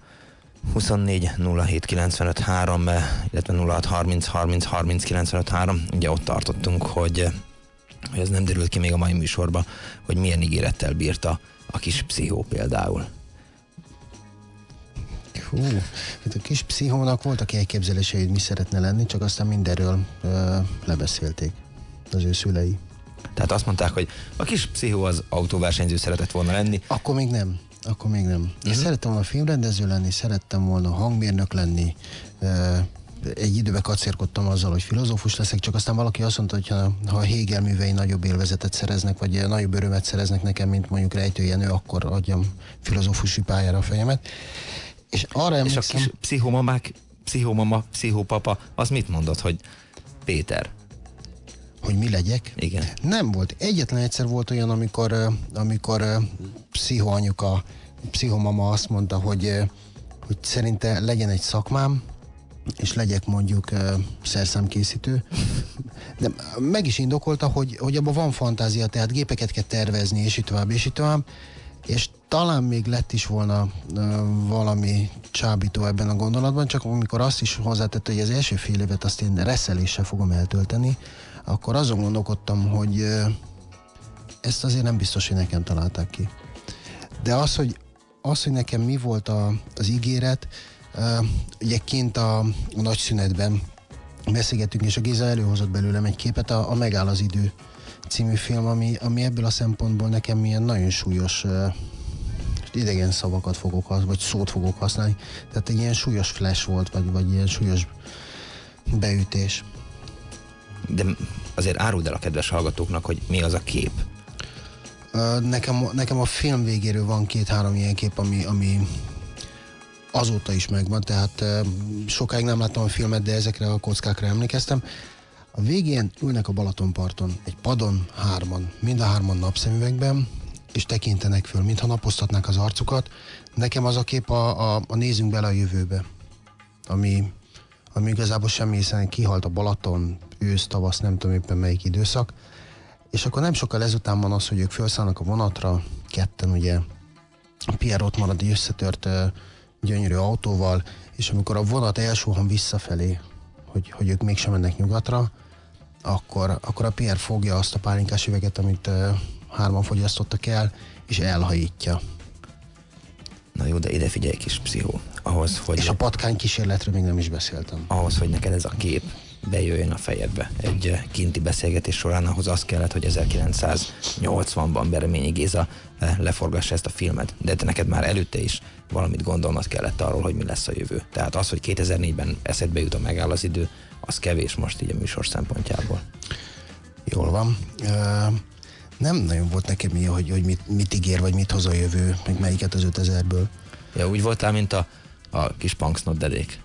24 07 95 3, eh, illetve 06 30 30 30 95 3. Ugye ott tartottunk, hogy, hogy ez nem derült ki még a mai műsorba, hogy milyen ígérettel bírta a kis pszichó például. Hú, itt a kis pszichónak voltak elképzelései, hogy mi szeretne lenni, csak aztán mindenről ö, lebeszélték az ő szülei. Tehát azt mondták, hogy a kis pszichó az autóversenyző szeretett volna lenni. Akkor még nem. Akkor még nem. Én szerettem volna filmrendező lenni, szerettem volna hangmérnök lenni, egy időben kacérkodtam azzal, hogy filozófus leszek, csak aztán valaki azt mondta, hogy ha, ha a Hegel művei nagyobb élvezetet szereznek, vagy nagyobb örömet szereznek nekem, mint mondjuk Rejtő Jenő, akkor adjam filozófusi pályára a fejemet. És arra És a emlékszem, kis pszichomamák, pszichomama, pszichopapa, az mit mondott, hogy Péter? Hogy mi legyek? Igen. Nem volt. Egyetlen egyszer volt olyan, amikor, amikor pszichoanyuka, pszichomama azt mondta, hogy, ö, hogy szerinte legyen egy szakmám, és legyek mondjuk uh, szerszámkészítő. De meg is indokolta, hogy, hogy abban van fantázia, tehát gépeket kell tervezni, és így tovább, és így tovább. És talán még lett is volna uh, valami csábító ebben a gondolatban, csak amikor azt is hozzátette, hogy az első fél évet azt én reszeléssel fogom eltölteni, akkor azon gondolkodtam, hogy uh, ezt azért nem biztos, hogy nekem találták ki. De az, hogy, az, hogy nekem mi volt a, az ígéret, ugye kint a, a nagy szünetben beszélgettünk, és a Géza előhozott belőlem egy képet, a, a Megáll az idő című film, ami, ami ebből a szempontból nekem milyen nagyon súlyos idegen szavakat fogok vagy szót fogok használni. Tehát egy ilyen súlyos flash volt, vagy, vagy ilyen súlyos beütés. De azért áruld el a kedves hallgatóknak, hogy mi az a kép. Nekem, nekem a film végéről van két-három ilyen kép, ami, ami azóta is megvan, tehát sokáig nem láttam a filmet, de ezekre a kockákra emlékeztem. A végén ülnek a Balatonparton, egy padon, hárman, mind a hárman napszemüvegben, és tekintenek föl, mintha napoztatnák az arcukat. Nekem az a kép a, a, a nézünk bele a jövőbe, ami, ami igazából semmi, hiszen kihalt a Balaton, ősz, tavasz, nem tudom éppen melyik időszak, és akkor nem sokkal ezután van az, hogy ők felszállnak a vonatra, ketten ugye, a Pierre ott marad egy összetört gyönyörű autóval, és amikor a vonat elsuhan visszafelé, hogy, hogy ők mégsem mennek nyugatra, akkor, akkor a Pierre fogja azt a pálinkás üveget, amit ö, hárman fogyasztottak el, és elhajítja. Na jó, de ide figyelj, kis pszichó. Ahhoz, hogy... És a patkány kísérletről még nem is beszéltem. Ahhoz, hogy neked ez a kép bejöjjön a fejedbe egy eh, kinti beszélgetés során, ahhoz az kellett, hogy 1980-ban Bereményi Géza eh, leforgassa ezt a filmet, de te neked már előtte is valamit gondolnod kellett arról, hogy mi lesz a jövő. Tehát az, hogy 2004-ben eszedbe jut a megáll az idő, az kevés most így a műsor szempontjából. Jól van. Ö, nem nagyon volt nekem ilyen, hogy, hogy mit, mit ígér, vagy mit hoz a jövő, meg melyiket az 5000-ből. Ja, úgy voltál, mint a, a kis punksnoddedék.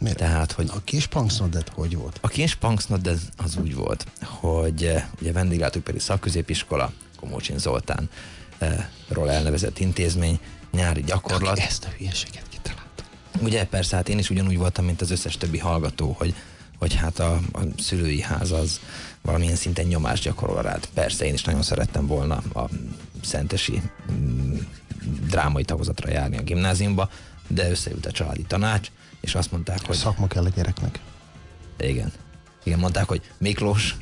Miért? Tehát, hogy A kis punksnodded hogy volt? a kis punksnodded az úgy volt, hogy eh, ugye vendéglátóipari szakközépiskola, Komócsin Zoltán eh, ról elnevezett intézmény, nyári gyakorlat. Aki ezt a hülyeséget kitalálta. Ugye persze, hát én is ugyanúgy voltam, mint az összes többi hallgató, hogy, hogy hát a, a szülői ház az valamilyen szinten nyomást gyakorol rád. Persze, én is nagyon szerettem volna a szentesi mm, drámai tagozatra járni a gimnáziumba, de összeült a családi tanács, és azt mondták, hogy... Szakma kell a gyereknek. Igen. Igen, mondták, hogy Miklós,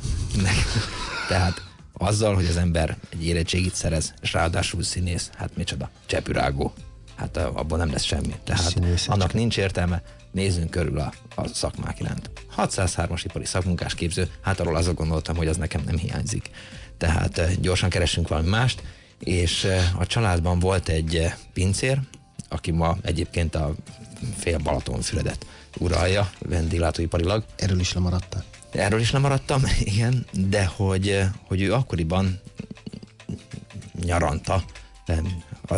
tehát azzal, hogy az ember egy érettségit szerez, és ráadásul színész, hát micsoda, csepürágó. Hát abban nem lesz semmi. Tehát Színész, annak nincs értelme, nézzünk körül a, a szakmák iránt. 603-as ipari szakmunkás képző, hát arról azon gondoltam, hogy az nekem nem hiányzik. Tehát eh, gyorsan keresünk valami mást, és a családban volt egy pincér, aki ma egyébként a fél Balatonfüredet uralja vendéglátóiparilag. Erről is lemaradtál? Erről is lemaradtam, igen, de hogy, hogy ő akkoriban nyaranta a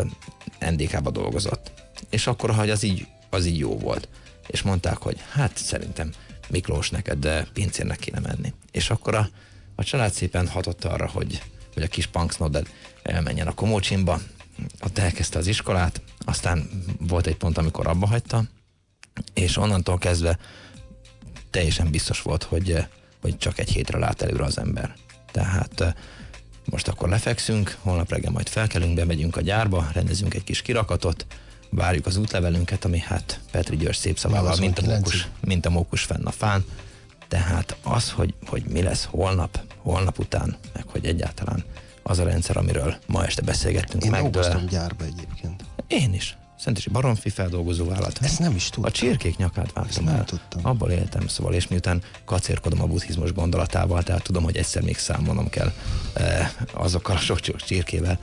NDK-ba dolgozott. És akkor, hogy az így, az így jó volt. És mondták, hogy hát szerintem Miklós neked eh, pincérnek kéne menni. És akkor a, a család szépen hatott arra, hogy, hogy a kis punksnodded elmenjen a Komócsinba, ott elkezdte az iskolát, aztán volt egy pont, amikor abba hagyta, és onnantól kezdve teljesen biztos volt, hogy, eh, hogy csak egy hétre lát előre az ember. Tehát eh, most akkor lefekszünk, holnap reggel majd felkelünk, bemegyünk a gyárba, rendezünk egy kis kirakatot, várjuk az útlevelünket, ami hát Petri György szép szavával, mint a, 89-ig. mókus, mint a mókus fenn a fán. Tehát az, hogy, hogy mi lesz holnap, holnap után, meg hogy egyáltalán az a rendszer, amiről ma este beszélgettünk, Én dolgoztam gyárba egyébként. Én is. Szentesi Baromfi feldolgozó vállalat. Ezt nem is tudtam. A csirkék nyakát vágtam el. tudtam. Abból éltem, szóval, és miután kacérkodom a buddhizmus gondolatával, tehát tudom, hogy egyszer még számolnom kell azokkal a sok csirkével,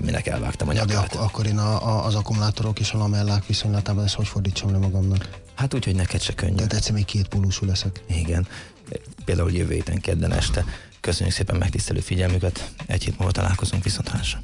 aminek elvágtam a Ja, de nyakát. ak- akkor én a, a, az akkumulátorok és a lamellák viszonylatában ezt hogy fordítsam le magamnak? Hát úgy, hogy neked se könnyű. Tehát egyszer még két pólusú leszek. Igen. Például jövő héten kedden este. Köszönjük szépen megtisztelő figyelmüket. Egy hét múlva találkozunk viszontlátásra.